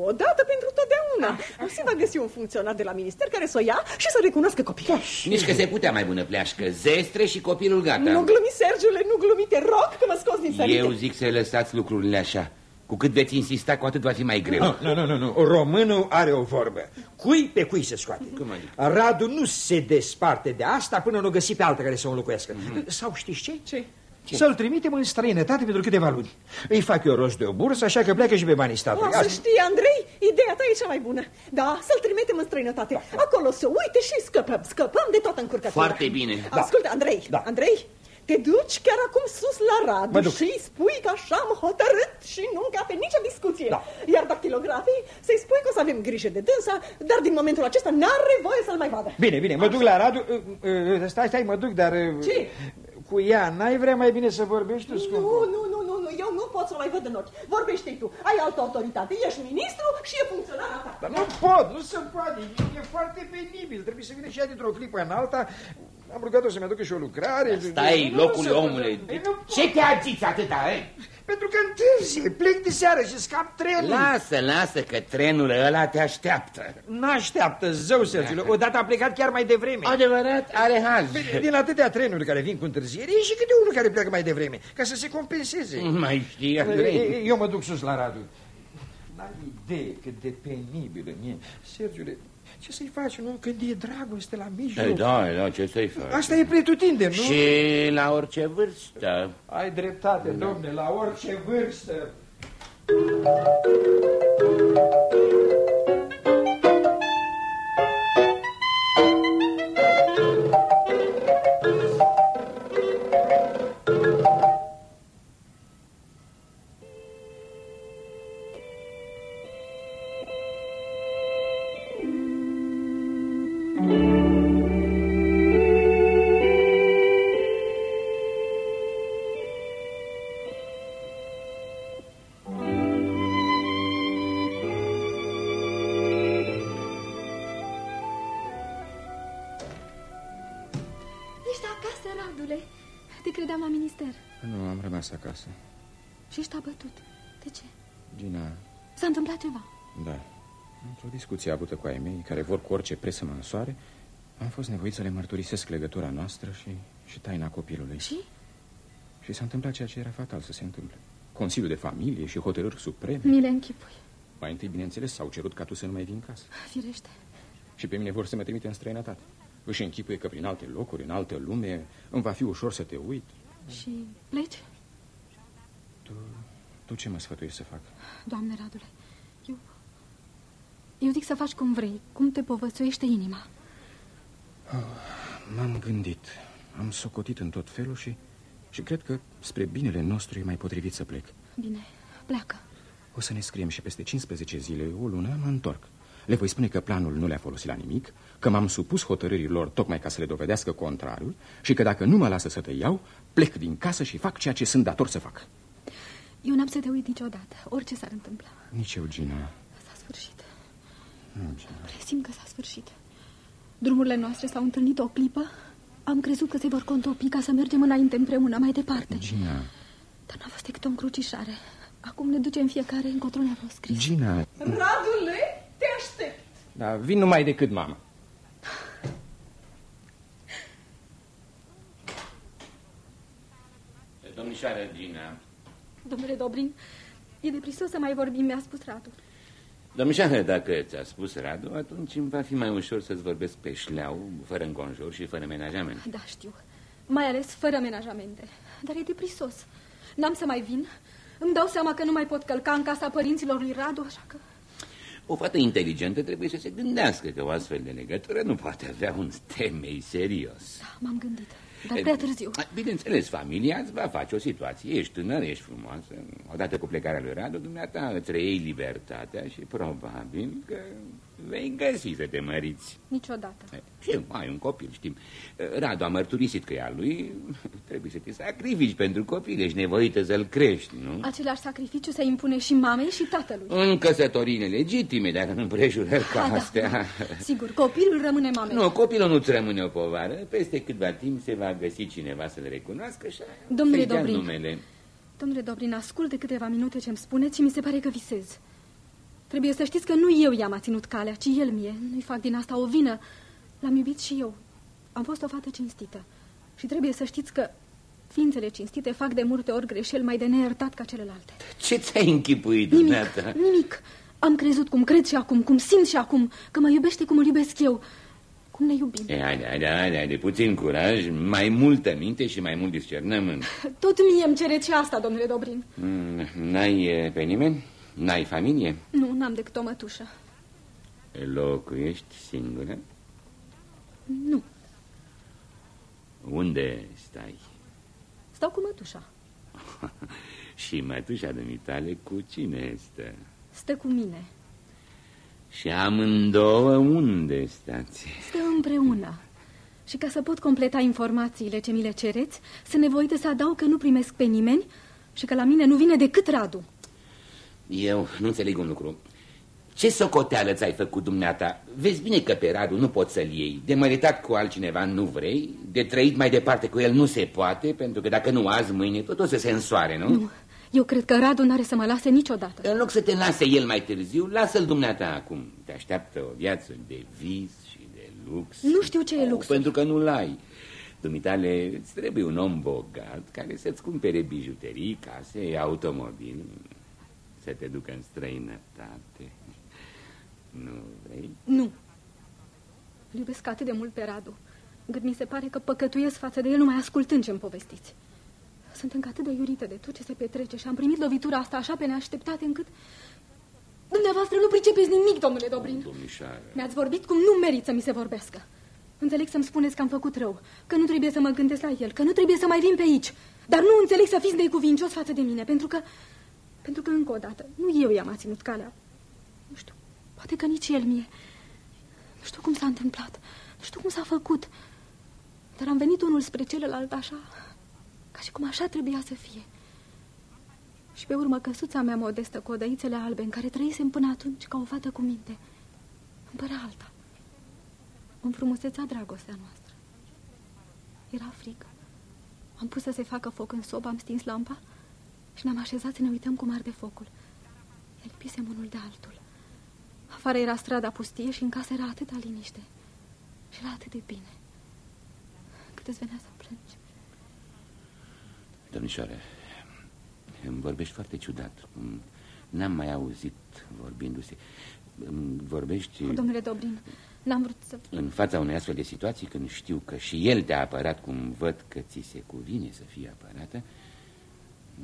odată pentru totdeauna. Se va găsi un funcționar de la minister care să o ia și să recunoască copilul.
Nici că se putea mai bună pleașcă. Zestre și copilul gata.
Nu glumi, Sergiule, nu glumi, te rog că mă scoți din sărite.
Eu zic să lăsați lucrurile așa. Cu cât veți insista, cu atât va fi mai greu.
Nu, nu, nu, nu, nu. Românul are o vorbă. Cui pe cui se scoate.
Cum adică?
Radu nu se desparte de asta până nu o găsi pe altă care să o înlocuiască.
Mhm.
Sau știți ce?
Ce?
Să-l trimitem în străinătate pentru câteva luni. Îi fac eu rost de o bursă, așa că pleacă și pe banii statului.
Să știi, Andrei, ideea ta e cea mai bună. Da, să-l trimitem în străinătate. Da, da. Acolo să uite și scăpăm. Scăpăm de toată încurcătura.
Foarte bine. Da.
Ascultă, Andrei,
da.
Andrei, te duci chiar acum sus la Radu și spui că așa am hotărât și nu încape nicio discuție. Da. Iar dactilografii să-i spui că o să avem grijă de dânsa, dar din momentul acesta n-are voie să-l mai vadă.
Bine, bine, mă duc la Radu. Uh, uh, uh, stai, stai, mă duc, dar...
Ce?
Cu ea, n-ai vrea mai bine să vorbești tu,
Nu,
scumpul?
nu, nu, nu, nu, eu nu pot să mai văd în ochi. Vorbește tu, ai altă autoritate, ești ministru și e funcționarea ta.
Dar nu pot, nu se poate, e, e foarte penibil, trebuie să vină și ea dintr-o clipă în alta. Am rugat-o să-mi aducă și o lucrare.
Stai,
Nu, nu
locul
se poate.
omule.
Ei, nu pot.
Ce te agiți atâta, eh?
Pentru că întârzie, plec de seară și scap trenul.
Lasă, lasă că trenul ăla te așteaptă.
N-așteaptă, zău, Sergiule, odată a plecat chiar mai devreme.
Adevărat, are haz.
Bine, Din atâtea trenuri care vin cu întârziere, e și câte unul care pleacă mai devreme, ca să se compenseze.
Mai știi,
E,
Andrei?
e, Eu mă duc sus la Radu. N-ai idee cât de penibilă e. Sergiule, ce să-i faci, nu? Când e dragoste la mijloc.
Ei, Da, da, ce să-i faci?
Asta e pretutindeni, nu?
Și la orice vârstă.
Ai dreptate, domne, la orice vârstă.
Ești acasă. Și ești abătut. De ce?
Gina,
S-a întâmplat ceva.
da. Într-o discuție avută cu ai mei, care vor cu orice preț să mă însoare, am fost nevoit să le mărturisesc legătura noastră și, și taina copilului.
Și?
Și s-a întâmplat ceea ce era fatal să se întâmple. Consiliul de familie și hotărâri supreme.
Mi le închipui.
Mai întâi, bineînțeles, s-au cerut ca tu să nu mai vin casă.
Firește.
Și pe mine vor să mă trimite în străinătate. Își închipuie că prin alte locuri, în altă lume, îmi va fi ușor să te uit.
Și pleci?
Tu, tu ce mă sfătuiești să fac?
Doamne, Radule, eu... Eu zic să faci cum vrei, cum te povățuiește inima.
M-am gândit, am socotit în tot felul și, și cred că spre binele nostru e mai potrivit să plec.
Bine, pleacă.
O să ne scriem și peste 15 zile, o lună, mă întorc. Le voi spune că planul nu le-a folosit la nimic, că m-am supus hotărârilor tocmai ca să le dovedească contrariul și că dacă nu mă lasă să te iau, plec din casă și fac ceea ce sunt dator să fac.
Eu n-am să te uit niciodată, orice s-ar întâmpla.
Nici eu, Gina.
S-a sfârșit.
Nu, Gina.
Presimt că s-a sfârșit. Drumurile noastre s-au întâlnit o clipă. Am crezut că se vor contopi ca să mergem înainte împreună, mai departe.
Gina,
Dar n-a fost decât o încrucișare. Acum ne ducem fiecare încotro ne-a fost scris.
Gina...
Radule, te aștept.
Da, vin numai decât mama.
Domnișoară Gina.
Domnule Dobrin, e deprisos să mai vorbim, mi-a spus Radu.
Domnișoară, dacă ți-a spus Radu, atunci îmi va fi mai ușor să-ți vorbesc pe șleau, fără înconjur și fără menajament.
Da, știu. Mai ales fără menajamente. Dar e deprisos. N-am să mai vin. Îmi dau seama că nu mai pot călca în casa părinților lui Radu, așa că...
O fată inteligentă trebuie să se gândească că o astfel de legătură nu poate avea un temei serios.
Da, m-am gândit. Dar prea târziu.
Bineînțeles, familia îți va face o situație. Ești tânăr, ești frumoasă. Odată cu plecarea lui Radu, dumneata îți reiei libertatea și probabil că vei găsi să te măriți.
Niciodată.
Și ai un copil, știm. Radu a mărturisit că e al lui. Trebuie să te sacrifici pentru copil. Ești nevoită să-l crești, nu?
Același sacrificiu se impune și mamei și tatălui.
În căsătorii nelegitime, dacă în împrejurări ca
Ah, da,
astea.
da. Sigur, copilul rămâne mamei.
Nu, copilul nu-ți rămâne o povară. Peste câtva timp se va găsi cineva să-l recunoască și
Domnule
să-i dea
Dobrin.
numele.
Domnule Dobrin, ascult de câteva minute ce-mi spuneți și mi se pare că visez. Trebuie să știți că nu eu i-am ținut calea, ci el mie. Nu-i fac din asta o vină. L-am iubit și eu. Am fost o fată cinstită. Și trebuie să știți că ființele cinstite fac de multe ori greșeli mai de neiertat ca celelalte.
Ce ți-ai închipuit,
Nimic,
dumneata?
nimic. Am crezut cum cred și acum, cum simt și acum, că mă iubește cum îl iubesc eu. Cum ne iubim.
E, haide, haide, haide, haide, puțin curaj, mai multă minte și mai mult discernământ.
Tot mie îmi cereți și asta, domnule Dobrin.
Mm, N-ai e, pe nimeni? N-ai familie?
Nu, n-am decât o mătușă.
Locuiești singură?
Nu,
Unde stai?
stau cu mătușa.
și mătușa dumitale cu cine stă?
Stă cu mine.
Și amândouă unde stați?
Stă împreună. Și ca să pot completa informațiile ce mi le cereți, sunt nevoită să adaug că nu primesc pe nimeni și că la mine nu vine decât Radu.
Eu nu înțeleg un lucru. Ce socoteală ți-ai făcut dumneata? Vezi bine că pe Radu nu poți să-l iei. De măritat cu altcineva nu vrei, de trăit mai departe cu el nu se poate, pentru că dacă nu azi, mâine, tot o să se însoare, nu?
Nu, eu cred că Radu n-are să mă lase niciodată.
În loc să te lase el mai târziu, lasă-l dumneata acum. Te așteaptă o viață de vis și de lux.
Nu știu ce e lux.
Pentru că nu-l ai. Dumitale, îți trebuie un om bogat care să-ți cumpere bijuterii, case, automobil, să te ducă în străinătate. Nu vrei?
Nu. Îl iubesc atât de mult pe Radu, încât mi se pare că păcătuiesc față de el numai ascultând ce-mi povestiți. Sunt încă atât de iurită de tot ce se petrece și am primit lovitura asta așa pe neașteptate încât... Dumneavoastră nu pricepeți nimic, domnule Dobrin. Mi-ați vorbit cum nu merit să mi se vorbească. Înțeleg să-mi spuneți că am făcut rău, că nu trebuie să mă gândesc la el, că nu trebuie să mai vin pe aici. Dar nu înțeleg să fiți necuvincios față de mine, pentru că... Pentru că, încă o dată, nu eu i-am ținut calea. Nu știu, poate că nici el mie. Nu știu cum s-a întâmplat, nu știu cum s-a făcut. Dar am venit unul spre celălalt așa, ca și cum așa trebuia să fie. Și pe urmă căsuța mea modestă cu odăițele albe în care trăisem până atunci ca o fată cu minte. Îmi părea alta. Îmi frumusețea dragostea noastră. Era frică. Am pus să se facă foc în sobă, am stins lampa și ne-am așezat să ne uităm cum arde focul. El pisem unul de altul. Afară era strada pustie și în casă era atâta liniște. Și era atât de bine. Cât îți venea să plângi.
Domnișoare, îmi vorbești foarte ciudat. N-am mai auzit vorbindu-se. Vorbești...
O, domnule Dobrin, n-am vrut să...
În fața unei astfel de situații, când știu că și el te-a apărat cum văd că ți se cuvine să fie apărată,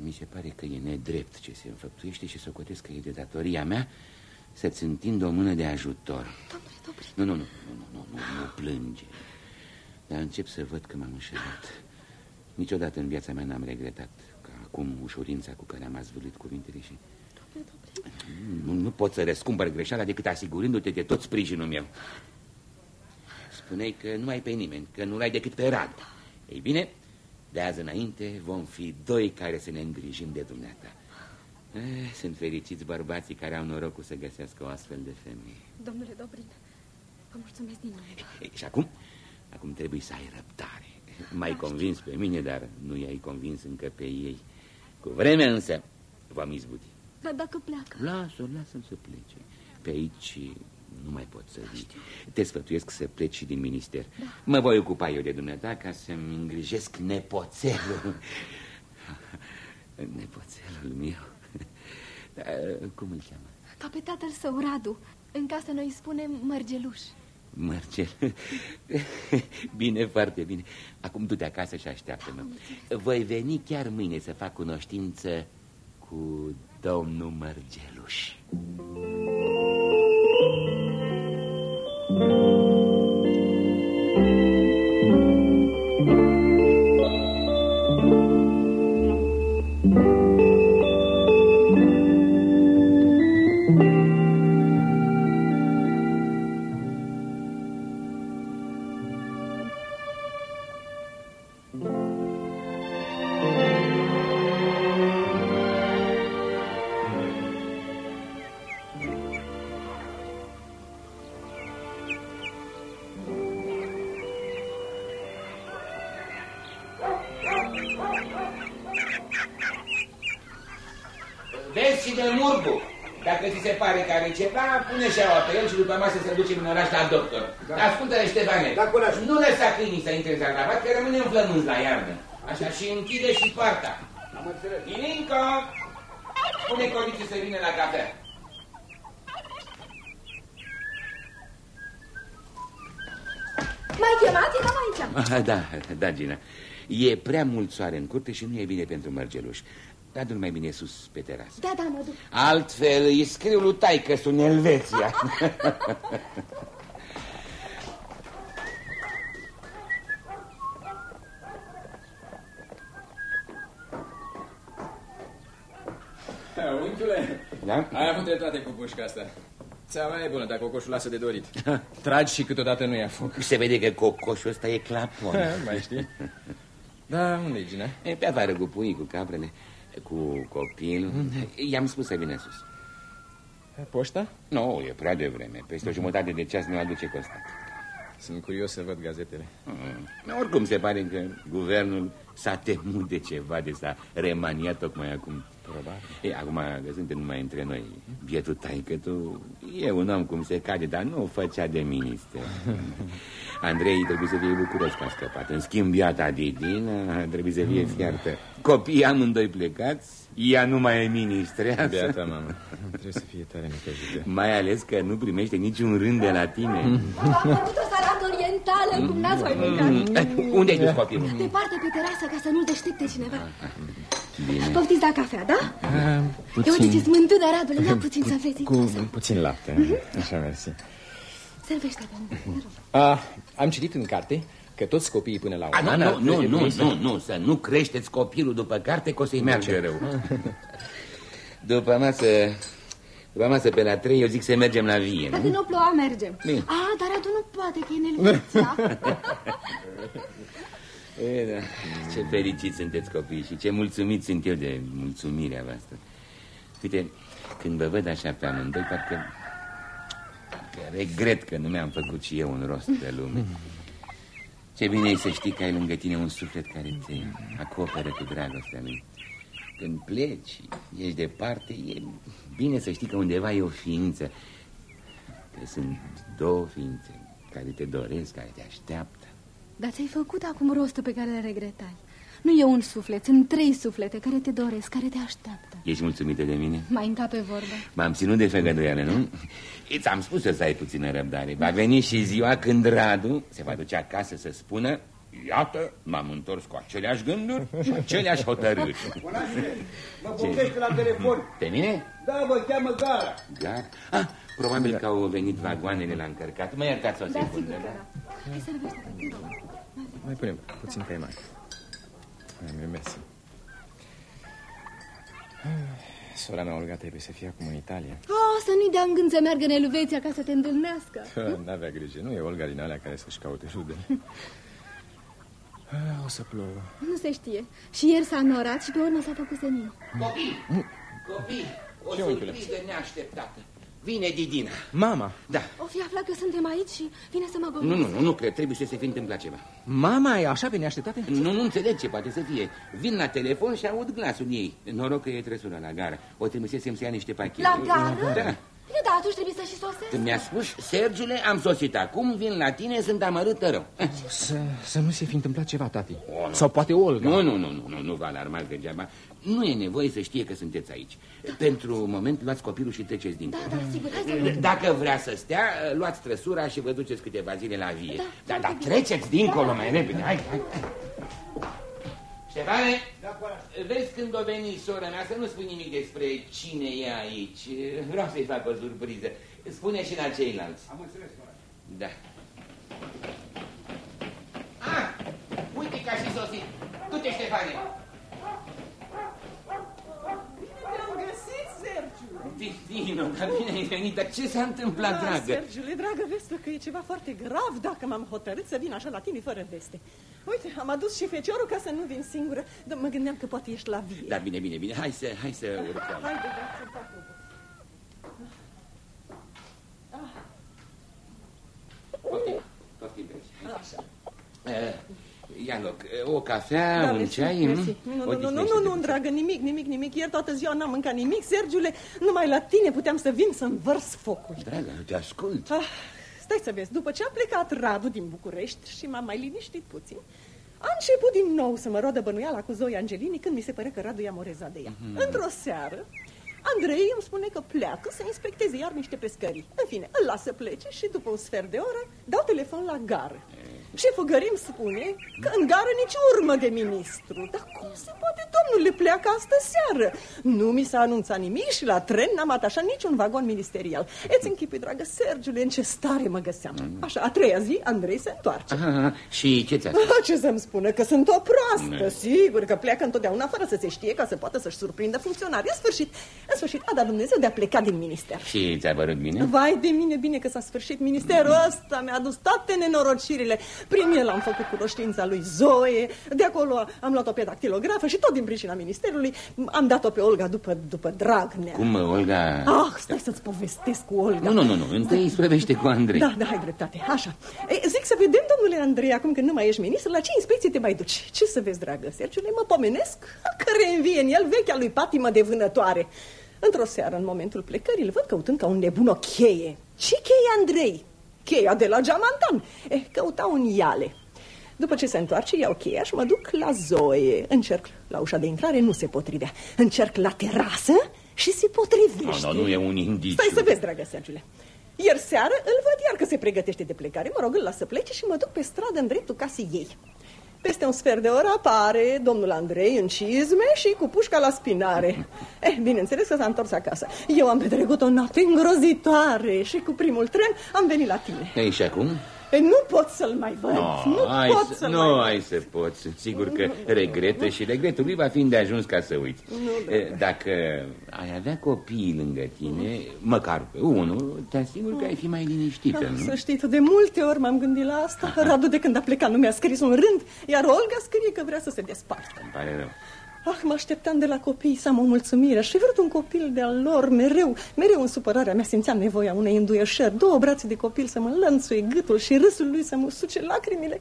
mi se pare că e nedrept ce se înfăptuiește și socotesc că e de datoria mea să-ți întind o mână de ajutor.
Domnule Dobrin...
Nu, nu, nu, nu, nu, nu, nu plânge. Dar încep să văd că m-am înșelat. Niciodată în viața mea n-am regretat ca acum ușurința cu care am azvârlit cuvintele și... Nu, nu pot să răscumpăr greșeala decât asigurându-te de tot sprijinul meu. Spuneai că nu ai pe nimeni, că nu ai decât pe Rad. Ei bine, de azi înainte vom fi doi care să ne îngrijim de dumneata. Eh, sunt fericiți bărbații care au norocul să găsească o astfel de femeie.
Domnule Dobrin, vă mulțumesc din nou.
Ei, și acum, acum trebuie să ai răbdare. M-ai convins pe mine, dar nu i-ai convins încă pe ei. Cu vremea însă v-am izbutit.
Dar dacă pleacă...
Lasă-l, lasă-l să plece. Pe aici nu mai pot să vii. Te sfătuiesc să pleci și din minister. Da. Mă voi ocupa eu de dumneata ca să-mi îngrijesc nepoțelul. nepoțelul meu. Da, cum îl cheamă?
Ca pe tatăl său, Radu. În casă noi spunem mărgeluș.
Mărgel. Bine, foarte bine. Acum du-te acasă și așteaptă-mă. Voi veni chiar mâine să fac cunoștință cu domnul Mărgeluș. Vezi că rămânem flămânzi la iarnă. Așa, și închide și parta.
Am înțeles.
Ilinco, spune codicii să vină la cafea.
M-ai chemat? Eram aici.
Ah, Da, da, Gina. E prea mult soare în curte și nu e bine pentru mărgeluș. Adu-l mai bine sus pe terasă.
Da, da, mă duc.
Altfel îi scriu lui taică în Elveția.
Unchiule,
Da?
ai avut dreptate cu pușca asta. Țeava e bună, dar cocoșul lasă de dorit. Tragi și câteodată nu ia foc.
Se vede că cocoșul ăsta e clapon.
Mai știi? Da, unde e Gina?
E pe afară cu puii, cu caprele, cu copilul. I-am spus să vină sus.
Poșta?
Nu, e prea devreme. Peste o jumătate de ceas nu aduce Costa.
Sunt curios să văd gazetele.
Mm. Oricum se pare că guvernul s-a temut de ceva, de s-a remaniat tocmai acum.
Probabil.
E, acum că suntem numai între noi. Bietul taică tu e un om cum se cade, dar nu o făcea de minister. Andrei trebuie să fie bucuros că a scăpat. În schimb, biata Didina trebuie să fie fiartă. Copiii amândoi plecați, ea nu mai e ministreasă.
Beata mamă, trebuie să fie tare necăjită.
Mai ales că nu primește niciun rând de la tine.
Am făcut o salată orientală, cum n-ați mai mâncat.
Unde ai dus copilul?
Departe pe terasă, ca să nu-l deștepte cineva.
Bine.
Poftiți la cafea, da?
Ah,
Eu uite ce smântână, Radule, ia puțin să vezi.
Cu puțin lapte. Așa, mersi.
Servește-te.
Ah, am citit în carte că toți copiii până la
A,
un
nu,
an...
nu,
ar
nu,
trebui
nu,
să-
nu, nu, să nu creșteți copilul după carte, că o să-i meargă rău. După masă, după masă pe la trei, eu zic să mergem la vie,
Dacă
nu?
nu ploua, mergem.
Bine.
Ah, dar Radu nu poate, că e în Elveția.
E, da. Ce fericiți sunteți copii și ce mulțumit sunt eu de mulțumirea voastră. Uite, când vă văd așa pe amândoi, parcă, parcă regret că nu mi-am făcut și eu un rost pe lume. Ce bine e să știi că ai lângă tine un suflet care te acoperă cu dragostea lui. Când pleci, ești departe, e bine să știi că undeva e o ființă. Că sunt două ființe care te doresc, care te așteaptă.
Dar ți-ai făcut acum rostul pe care îl regretai. Nu e un suflet, sunt trei suflete care te doresc, care te așteaptă.
Ești mulțumită de mine?
Mai încape vorba.
M-am ținut de făgăduială, nu? Ți-am spus să ai puțină răbdare. Va veni și ziua când Radu se va duce acasă să spună Iată, m-am întors cu aceleași gânduri și aceleași hotărâri.
Mă vorbește la telefon.
Pe mine?
Da, vă cheamă gara.
Gar? Ah, probabil că au venit vagoanele la încărcat. Mă iertați o
Da,
secundă.
sigur că da. Hai servește-te, te rog.
Mai punem puțin pe mai. Hai, mersi. Sora mea, Olga, trebuie să fie acum în Italia.
Oh, să nu-i dea în gând să meargă în Elveția ca să te întâlnească.
N-avea grijă, nu e Olga din alea care să-și caute rude. Ah, O să plouă.
Nu se știe. Și ieri s-a norat și pe urmă s-a făcut senin.
Copii, copii, o
Ce, unchiule?
surpriză neașteptată. Vine Didina.
Mama!
Da.
O fi aflat că suntem aici și vine să mă
Nu,
găurească.
nu, nu, nu cred. Trebuie să se fi întâmplat ceva.
Mama e așa pe neașteptate?
Nu, nu înțeleg ce poate să fie. Vin la telefon și aud glasul ei. Noroc că e trăsură la gara. O trimisesem să ia niște pachete.
La gară?
Da.
Bine, da, atunci trebuie să și sosesc.
Când mi-a spus, Sergiule, am sosit acum, vin la tine, sunt amărâtă rău.
Să, să nu se fi întâmplat ceva, tati. Sau poate Olga.
Nu, nu, nu, nu, nu, nu vă alarmați degeaba. Nu e nevoie să știe că sunteți aici. Pentru moment, luați copilul și treceți dincolo.
Da, da, sigur, hai să vedem.
Dacă vrea să stea, luați trăsura și vă duceți câteva zile la vie. Da, dar treceți dincolo mai repede. Hai, hai. Ștefane, vezi când o veni sora mea să nu spui nimic despre cine e aici. Vreau să-i fac o surpriză. Spune și la ceilalți.
Am înțeles, sora.
Da. Ah, uite că a și sosit. Du-te, Ștefane.
Te-am găsit, Sergiu.
Vino, dar bine ai venit, dar ce s-a întâmplat,
Da,
dragă?
Sergiule, dragă, vezi tu că e ceva foarte grav dacă m-am hotărât să vin așa la tine fără veste. Uite, am adus și feciorul ca să nu vin singură, dar mă gândeam că poate ești la vie.
Da, bine, bine, bine, hai să, hai să urcăm.
Haide, da, să fac o
Poftim, poftim, dragi.
Așa.
Eh, Ia loc, eh, o cafea,
Da,
un
mersi,
ceai,
mersi.
mm?
Nu, nu, nu, nu,
Odihnește-te
nu, nu,
puțin.
dragă, nimic, nimic, nimic. Ieri toată ziua n-am mâncat nimic, Sergiule, numai la tine puteam să vin să învărs focul.
Dragă, te ascult.
Ah, stai să vezi, după ce a plecat Radu din București și m-am mai liniștit puțin, a început din nou să mă rodă bănuiala cu Zoe Angelini când mi se părea că Radu i-a morezat de ea.
Mhm.
Într-o seară, Andrei îmi spune că pleacă să inspecteze iar niște pescării. În fine, îl las să plece și după un sfert de oră dau telefon la gară. Șeful Gărim spune că în gară nici urmă de ministru. Dar cum se poate, domnule, pleacă astă seară? Nu mi s-a anunțat nimic și la tren n-am atașat niciun vagon ministerial. Îți închipui, dragă Sergiule, în ce stare mă găseam. Așa, a treia zi, Andrei se întoarce.
Aha, și ce ți-a spus?
Ah, Ce să-mi spună? Că sunt o proastă, sigur că pleacă întotdeauna fără să se știe ca să poată să-și surprindă funcționarii. În sfârșit, în sfârșit, a dat Dumnezeu de a pleca din minister.
Și ți-a părut bine?
Vai de mine, bine că s-a sfârșit ministerul ăsta, mi-a adus toate nenorocirile. Prin el am făcut cunoștința lui Zoe, de acolo am luat-o pe dactilografă și tot din pricina ministerului am dat-o pe Olga după, după Dragnea.
Cum, Olga?
Ah, stai să-ți povestesc cu Olga.
Nu, nu, nu, nu. întâi sprăvește cu Andrei.
Da, da, ai dreptate, așa. Ei, zic să vedem, domnule Andrei, acum când nu mai ești ministru, la ce inspecție te mai duci? Ce să vezi, dragă Sergiule, mă pomenesc că reînvie în el vechea lui patimă de vânătoare. Într-o seară, în momentul plecării, îl văd căutând ca un nebun o cheie. Ce cheie, Andrei? Cheia de la Geamantan. Eh, căuta un iale. După ce se întoarce, iau cheia și mă duc la Zoe. Încerc la ușa de intrare, nu se potrivea. Încerc la terasă și se potrivește.
Nu, nu, nu e un indiciu.
Stai să vezi, dragă Sergiule. Ieri seară îl văd iar că se pregătește de plecare. Mă rog, îl las să plece și mă duc pe stradă în dreptul casei ei. Peste un sfert de oră apare domnul Andrei în cizme și cu pușca la spinare. Eh, bineînțeles că s-a întors acasă. Eu am petrecut o noapte îngrozitoare și cu primul tren am venit la tine.
Ei, și acum?
E, nu pot să-l mai văd.
No,
nu
ai
pot
să,
să-l
nu
mai
ai să poți. Sigur că regretă și regretul lui va fi de ajuns ca să uiți.
Nu,
E, Dacă ai avea copii lângă tine, măcar pe unul, te asigur că ai fi mai liniștită,
Ah,
nu?
Să știi, tu de multe ori m-am gândit la asta. Radu de când a plecat nu mi-a scris un rând, iar Olga scrie că vrea să se despartă.
Îmi pare rău.
Ah, mă așteptam de la copii să am o mulțumire și vrut un copil de-al lor mereu, mereu în supărarea mea simțeam nevoia unei înduieșări, două brațe de copil să mă lănțuie gâtul și râsul lui să mă suce lacrimile.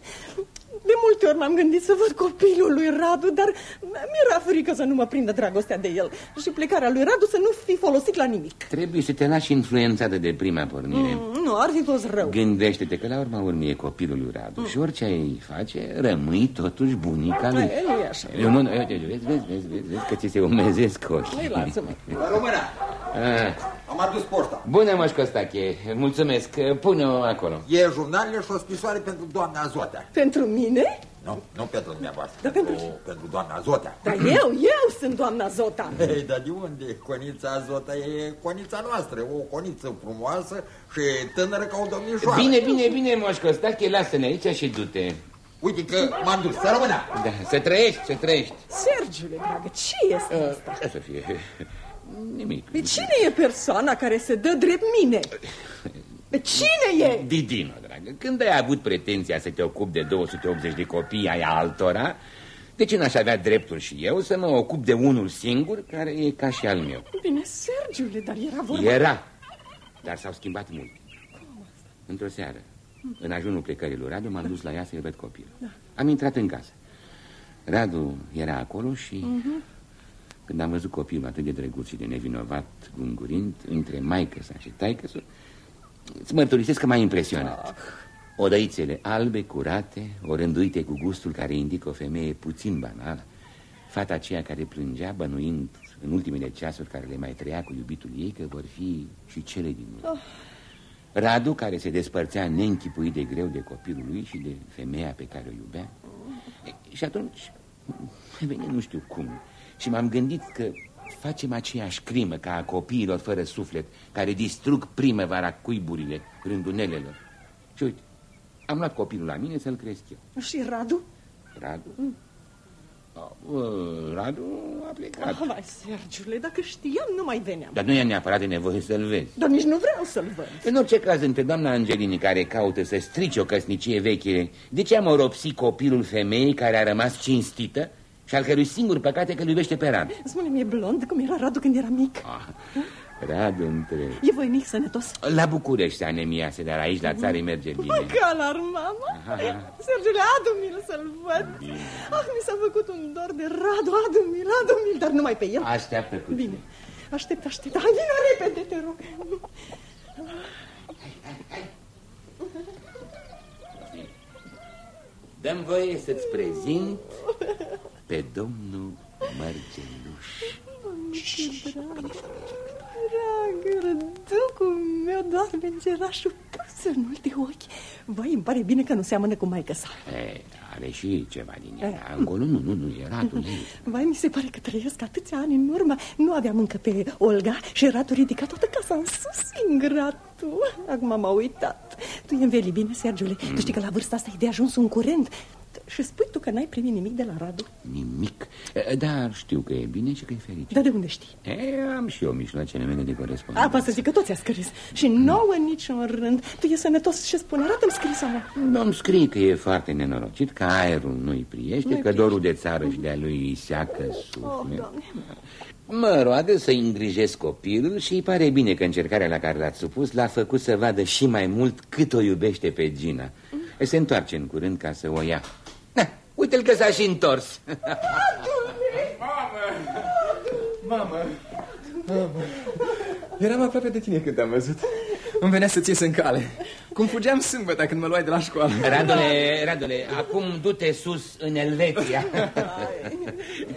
De multe ori m-am gândit să văd copilul lui Radu, dar mi-era frică să nu mă prindă dragostea de el și plecarea lui Radu să nu fi folosit la nimic.
Trebuie să te lași influențată de prima pornire.
Mm, nu, ar fi fost rău.
Gândește-te că la urma urmei e copilul lui Radu și orice ai face, rămâi totuși bunica lui.
E, nu e așa.
Eu nu, uite, uite, vezi, vezi, vezi, vezi, vezi că ți se umezesc ochii.
Mai lasă-mă.
Româna,
Ah,
am adus poșta.
Bună, Moș Costache, mulțumesc, pune-o acolo.
E jurnalele și o scrisoare pentru doamna Azotea.
Pentru mine?
Nu, nu pentru dumneavoastră.
Dar pentru
pentru, pentru doamna Azotea.
Dar eu, eu sunt doamna Zota.
Ei, dar de unde? Conița Azota e conița noastră, o coniță frumoasă și tânără ca o domnișoară.
Bine, bine, bine, Moș Costache, lasă-ne aici și du-te.
Uite că m-am dus, să rămână.
Da, să trăiești, să trăiești.
Sergiule, dragă, ce este
Uh,
asta?
ce să fie? Nimic.
Pe cine e persoana care se dă drept mine? Pe cine e?
Didino, dragă, când ai avut pretenția să te ocupi de 280 de copii ai altora, de ce n-aș avea dreptul și eu să mă ocup de unul singur care e ca și al meu?
Bine, Sergiule, dar era vorba...
Era, dar s-au schimbat mult. Într-o seară, în ajunul plecării lui Radu, m-am dus la ea să-i văd copilul. Am intrat în casă. Radu era acolo și când am văzut copilul atât de drăguț și de nevinovat, gungurind, între maică sa și taică sa, îți mărturisesc că m-a impresionat. Odăițele albe, curate, orânduite cu gustul care indică o femeie puțin banală, fata aceea care plângea, bănuind în ultimele ceasuri care le mai trăia cu iubitul ei, că vor fi și cele din urmă. Radu, care se despărțea neînchipuit de greu de copilul lui și de femeia pe care o iubea. E, Și atunci, mi-a venit nu știu cum, și m-am gândit că facem aceeași crimă ca a copiilor fără suflet, care distrug primăvara cuiburile, rândunelelor. Și uite, am luat copilul la mine să-l cresc eu.
Și Radu?
Radu? A, bă, Radu a plecat.
Ah, vai, Sergiule, dacă știam, nu mai veneam.
Dar nu e neapărat de nevoie să-l vezi.
Dar nici nu vreau să-l văd.
În orice caz, între doamna Angelini care caută să strice o căsnicie veche, de ce am oropsit copilul femeii care a rămas cinstită și al cărui singur păcat e că îl iubește pe Radu?
Spune-mi, e blond cum era Radu când era mic?
Ah, Radu între...
E voinic sănătos?
La București se anemiase, dar aici la țară îi merge bine.
Măcar mama.
Aha.
Sergiule, adu-mi-l să-l văd. Ah, mi s-a făcut un dor de Radu, adu-mi-l, adu-mi-l, dar numai pe el.
Așteaptă puțin.
Bine, aștept, aștept. Hai, vină repede, te rog.
Dăm voie să-ți prezint pe domnul Mărgeluș.
Ce drag, dragă, răducul meu doarme îngerașul pus. țânul de ochi. Vai, îmi pare bine că nu seamănă cu maică sa.
E, are și ceva din ea. Încolo nu, nu, nu, e Radu. nu e.
Vai, mi se pare că trăiesc atâția ani în urmă. Nu aveam încă pe Olga și Radu ridica toată casa în sus, ingratul. Acum m-a uitat. Tu e înveli bine, Sergiule. Tu știi că la vârsta asta e de ajuns un curent. Și spui tu că n-ai primit nimic de la Radu?
Nimic. E, Dar știu că e bine și că e fericit.
Dar de unde știi?
E, am și eu mijloacele mele de corespondență.
Apa să zic că toți a scris. Și nouă niciun rând. Tu e sănătos și spune, arată-mi scrisa mea.
Nu-mi scrie că e foarte nenorocit, că aerul nu-i priește,
Nu-i
că dorul de țară și de-a lui îi seacă
Oh,
suflet.
Doamne.
Mă roagă să îngrijesc copilul și îi pare bine că încercarea la care l-ați supus l-a făcut să vadă și mai mult cât o iubește pe Gina. Se întoarce în curând ca să o ia. Da, uite-l că s-a și întors.
Mamă, mamă, eram aproape de tine când te-am văzut. Îmi venea să-ți ies în cale. Cum fugeam sâmbătă când mă luai de la școală.
Radule, Radule, acum du-te sus în Elveția.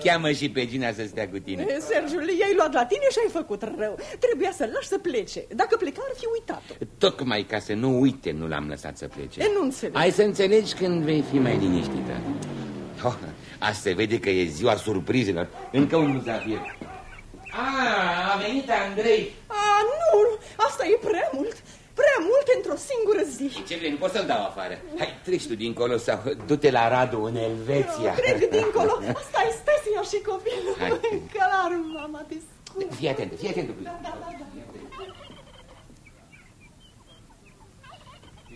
Cheamă și pe Gina să stea cu tine.
Eh, Sergiule, i-ai luat la tine și ai făcut rău. Trebuia să-l lași să plece. Dacă pleca, ar fi uitat-o.
Tocmai ca să nu uite, nu l-am lăsat să plece.
E, nu înțeleg.
Ai să înțelegi când vei fi mai liniștită. Oh, asta se vede că e ziua surprizelor. Încă un muzafir. A, a venit Andrei.
A, nu, asta e prea mult. Prea mult într-o singură zi.
Ce vrei, nu poți să-l dau afară. Hai, treci tu dincolo sau du-te la Radu în Elveția.
Cred că dincolo. Stai, stai să iau și copilul.
Hai.
Clar, mama, te scuz.
Fii atent, fii atent.
Da, da, da.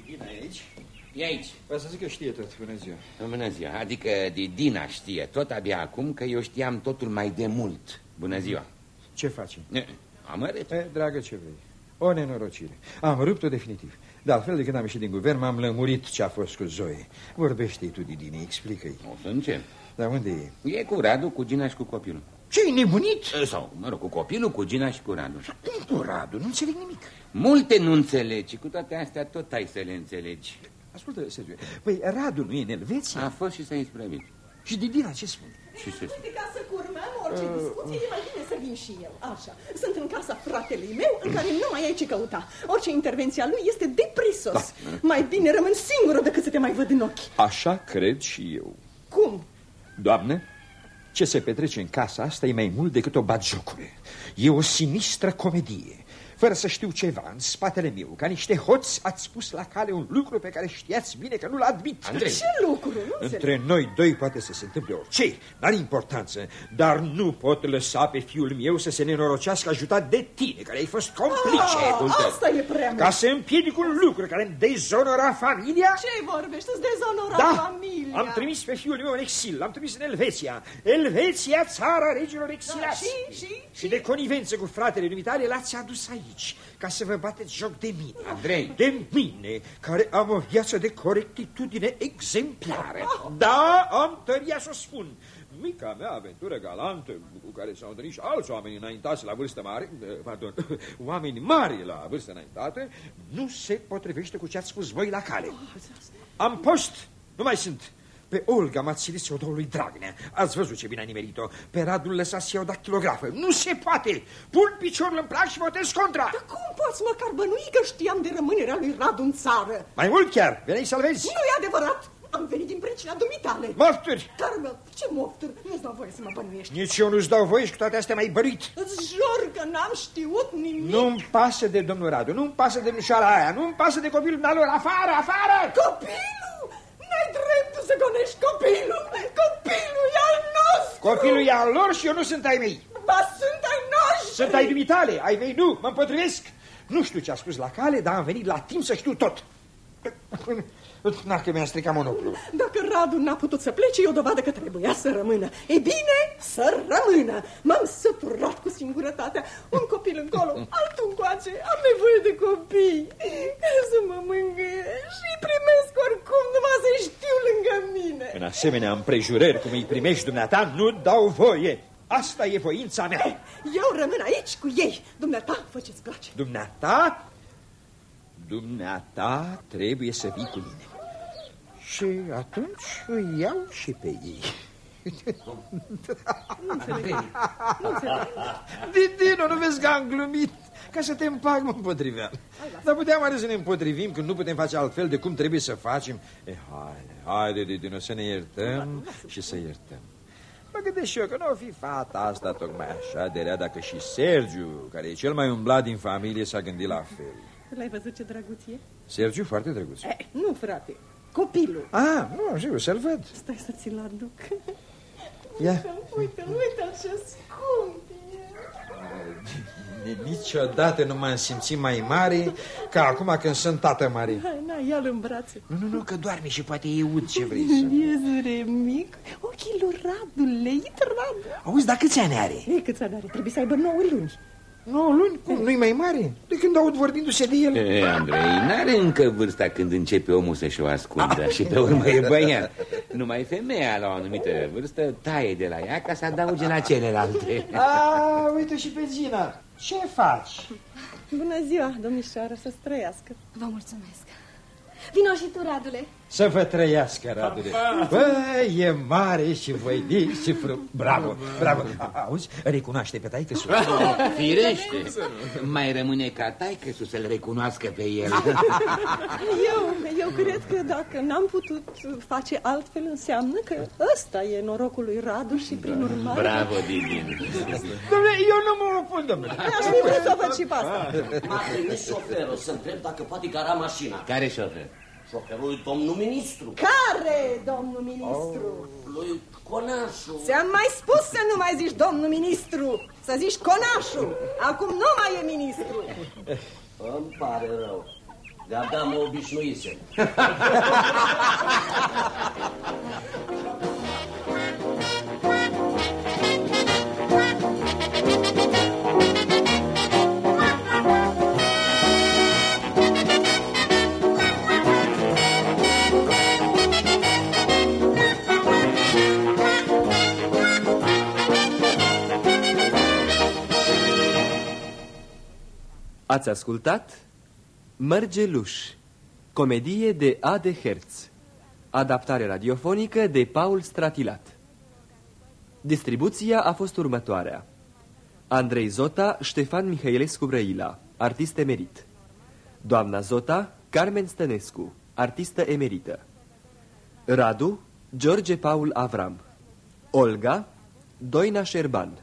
Dina e aici?
E aici.
Vreau să zic că știe tot. Bună ziua.
Bună ziua, adică Didina știe tot abia acum că eu știam totul mai de mult. Bună ziua.
Ce facem?
E, Am arăt.
E, dragă, ce vrei? O nenorocire. Am rupt-o definitiv. De altfel, de când am ieșit din guvern, m-am lămurit ce a fost cu Zoe. Vorbește-i tu, Didine, explică-i.
O să încep.
Dar unde e?
E cu Radu, cu Gina și cu copilul.
Ce-ai nebunit?
E, Sau, mă rog, cu copilul, cu Gina și cu Radu.
Cum cu Radu? Nu înțeleg nimic.
Multe nu înțelegi, cu toate astea tot ai să le înțelegi.
Ascultă, Sergiu, păi Radu nu e în Elveția?
A fost și s-a isprăvit.
Și Didina ce spune?
Și se
Uite, ca să curmăm orice discuție, e mai bine să vin și eu. Așa. Sunt în casa fratelui meu, în care nu mai ai ce căuta. Orice intervenție a lui este deprisos. Mai bine rămân singură decât să te mai văd în ochi.
Așa cred și eu.
Cum?
Doamnă, ce se petrece în casa asta e mai mult decât o batjocure. E o sinistră comedie. Fără să știu ceva, în spatele meu, ca niște hoți, ați pus la cale un lucru pe care știați bine că nu-l admit.
Andrei.
Ce lucru? Nu înțeleg.
Între noi doi poate să se întâmple orice, n-are importanță, dar nu pot lăsa pe fiul meu să se nenorocească ajutat de tine, care ai fost complice.
Ah, asta e prea mult.
Ca să împiedic un lucru care îmi dezonora familia?
Ce vorbești? Îți dezonora
Da,
familia.
am trimis pe fiul meu în exil, l-am trimis în Elveția. Elveția, țara regilor exilați.
Da, și, și,
și de conivență cu fratele dumitale l-ați adus aici, ca să vă bateți joc de mine.
Andrei.
De mine, care am o viață de corectitudine exemplară. Da, am tăria să o spun. Mica mea aventură galantă, cu care s-au întâlnit și alți oameni înaintați la vârstă mare, eh, pardon, oameni mari la vârstă înaintată, nu se potrivește cu ce ați spus voi la cale. Am post, nu mai sunt. Pe Olga m-ați silit să o dau lui Dragnea. Ați văzut ce bine a nimerit-o. Pe Radul lăsați să iau dactilografă. Nu se poate. Pun piciorul în plac și votez contra.
Dar cum poți măcar bănui că știam de rămânerea lui Radu în țară?
Mai mult chiar. Veneai să-l vezi.
Nu e adevărat. Am venit din pricina dumitale.
Mofturi.
Carmel, ce mofturi? Nu-ți dau voie să mă bănuiești.
Nici eu nu-ți dau voie și cu toate astea mai bărit.
Îți jur că n-am știut nimic.
Nu-mi pasă de domnul Radu, nu-mi pasă de nușoara aia, nu-mi pasă de copilul dumnealor. Afară, afară!
Copilul! N-ai dreptul să gonești copilul! Copilul e al nostru!
Copilul e al lor și eu nu sunt ai mei.
Ba, sunt ai noștri!
Sunt ai dumitale, ai mei nu, mă împotrivesc. Nu știu ce a spus la cale, dar am venit la timp să știu tot. Na, că mi-a stricat monoclul.
Dacă Radu n-a putut să plece, e o dovadă că trebuia să rămână. E bine, să rămână. M-am săturat cu singurătatea. Un copil încolo, altul încoace. Am nevoie de copii.
Asemenea împrejurări cum îi primești dumneata, nu dau voie. Asta e voința mea.
Eu rămân aici cu ei. Dumneata, fă ce-ți place.
Dumneata, dumneata trebuie să vii cu mine. Și atunci îi iau și pe ei.
Nu înțeleg. Nu înțeleg.
Didino, nu vezi că am glumit? ca să te împac, mă împotriveam. Dar puteam oare să ne împotrivim când nu putem face altfel de cum trebuie să facem? E, haide, haide, Didino, să ne iertăm și să iertăm. Mă gândesc și eu că nu o fi fata asta tocmai așa de rea dacă și Sergiu, care e cel mai umblat din familie, s-a gândit la fel.
L-ai văzut ce drăguție?
Sergiu, foarte drăguț.
Eh, nu, frate, copilul.
Ah, nu, sigur, să-l văd.
Stai să ți-l aduc.
Ia.
Uite-l, uite-l ce scump
e. Niciodată nu m-am simțit mai mare ca acum când sunt tată mare.
Hai, na, ia-l în brațe.
Nu, nu, nu, că doarme și poate e ud ce vrei să...
Iezure mic, ochii lui Radu, leit Radu.
Auzi, dar câți ani are?
E, câți ani are? Trebuie să aibă 9 luni.
9 luni? Cum? Nu-i mai mare? De când aud vorbindu-se de el?
E, Andrei, n-are încă vârsta când începe omul să-și o ascundă și pe urmă e băiat. Numai femeia la o anumită vârstă taie de la ea ca să adauge la celelalte.
A, uite și pe Zina. Ce faci?
Bună ziua, domnișoară, să străiască.
Vă mulțumesc. Vino și tu, Radule.
Să vă trăiască, Radule. Bă, e mare și voinic și fru... Bravo, bravo. Auzi, recunoaște pe taică sus.
Firește. Mai rămâne ca taică sus să-l recunoască pe el.
Eu, eu cred că dacă n-am putut face altfel, înseamnă că ăsta e norocul lui Radu și prin urmare...
Bravo, Didin.
Dom'le, eu nu mă opun, domnule.
Aș fi vrut să văd și pe asta.
M-a trimis șoferul să întreb dacă poate gara mașina.
Care șofer?
Șoferul domnul ministru.
Care, domnul ministru?
Oh, lui Conașu.
Ți-am mai spus să nu mai zici domnul ministru, să zici Conașu. Acum nu mai e ministru.
Îmi pare rău. De-abia mă obișnuisem.
Ați ascultat Mărgeluș, comedie de A. de Herz, adaptare radiofonică de Paul Stratilat. Distribuția a fost următoarea. Andrei Zota, Ștefan Mihailescu Brăila, artist emerit. Doamna Zota, Carmen Stănescu, artistă emerită. Radu, George Paul Avram. Olga, Doina Șerban.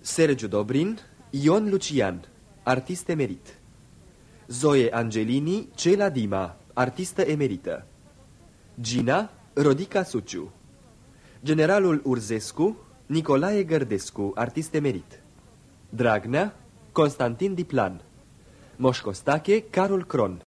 Sergiu Dobrin, Ion Lucian, artist emerit. Zoe Angelini, Cela Dima, artistă emerită. Gina, Rodica Suciu. Generalul Urzescu, Nicolae Gărdescu, artist emerit. Dragnea, Constantin Diplan. Moșcostache, Carol Cron.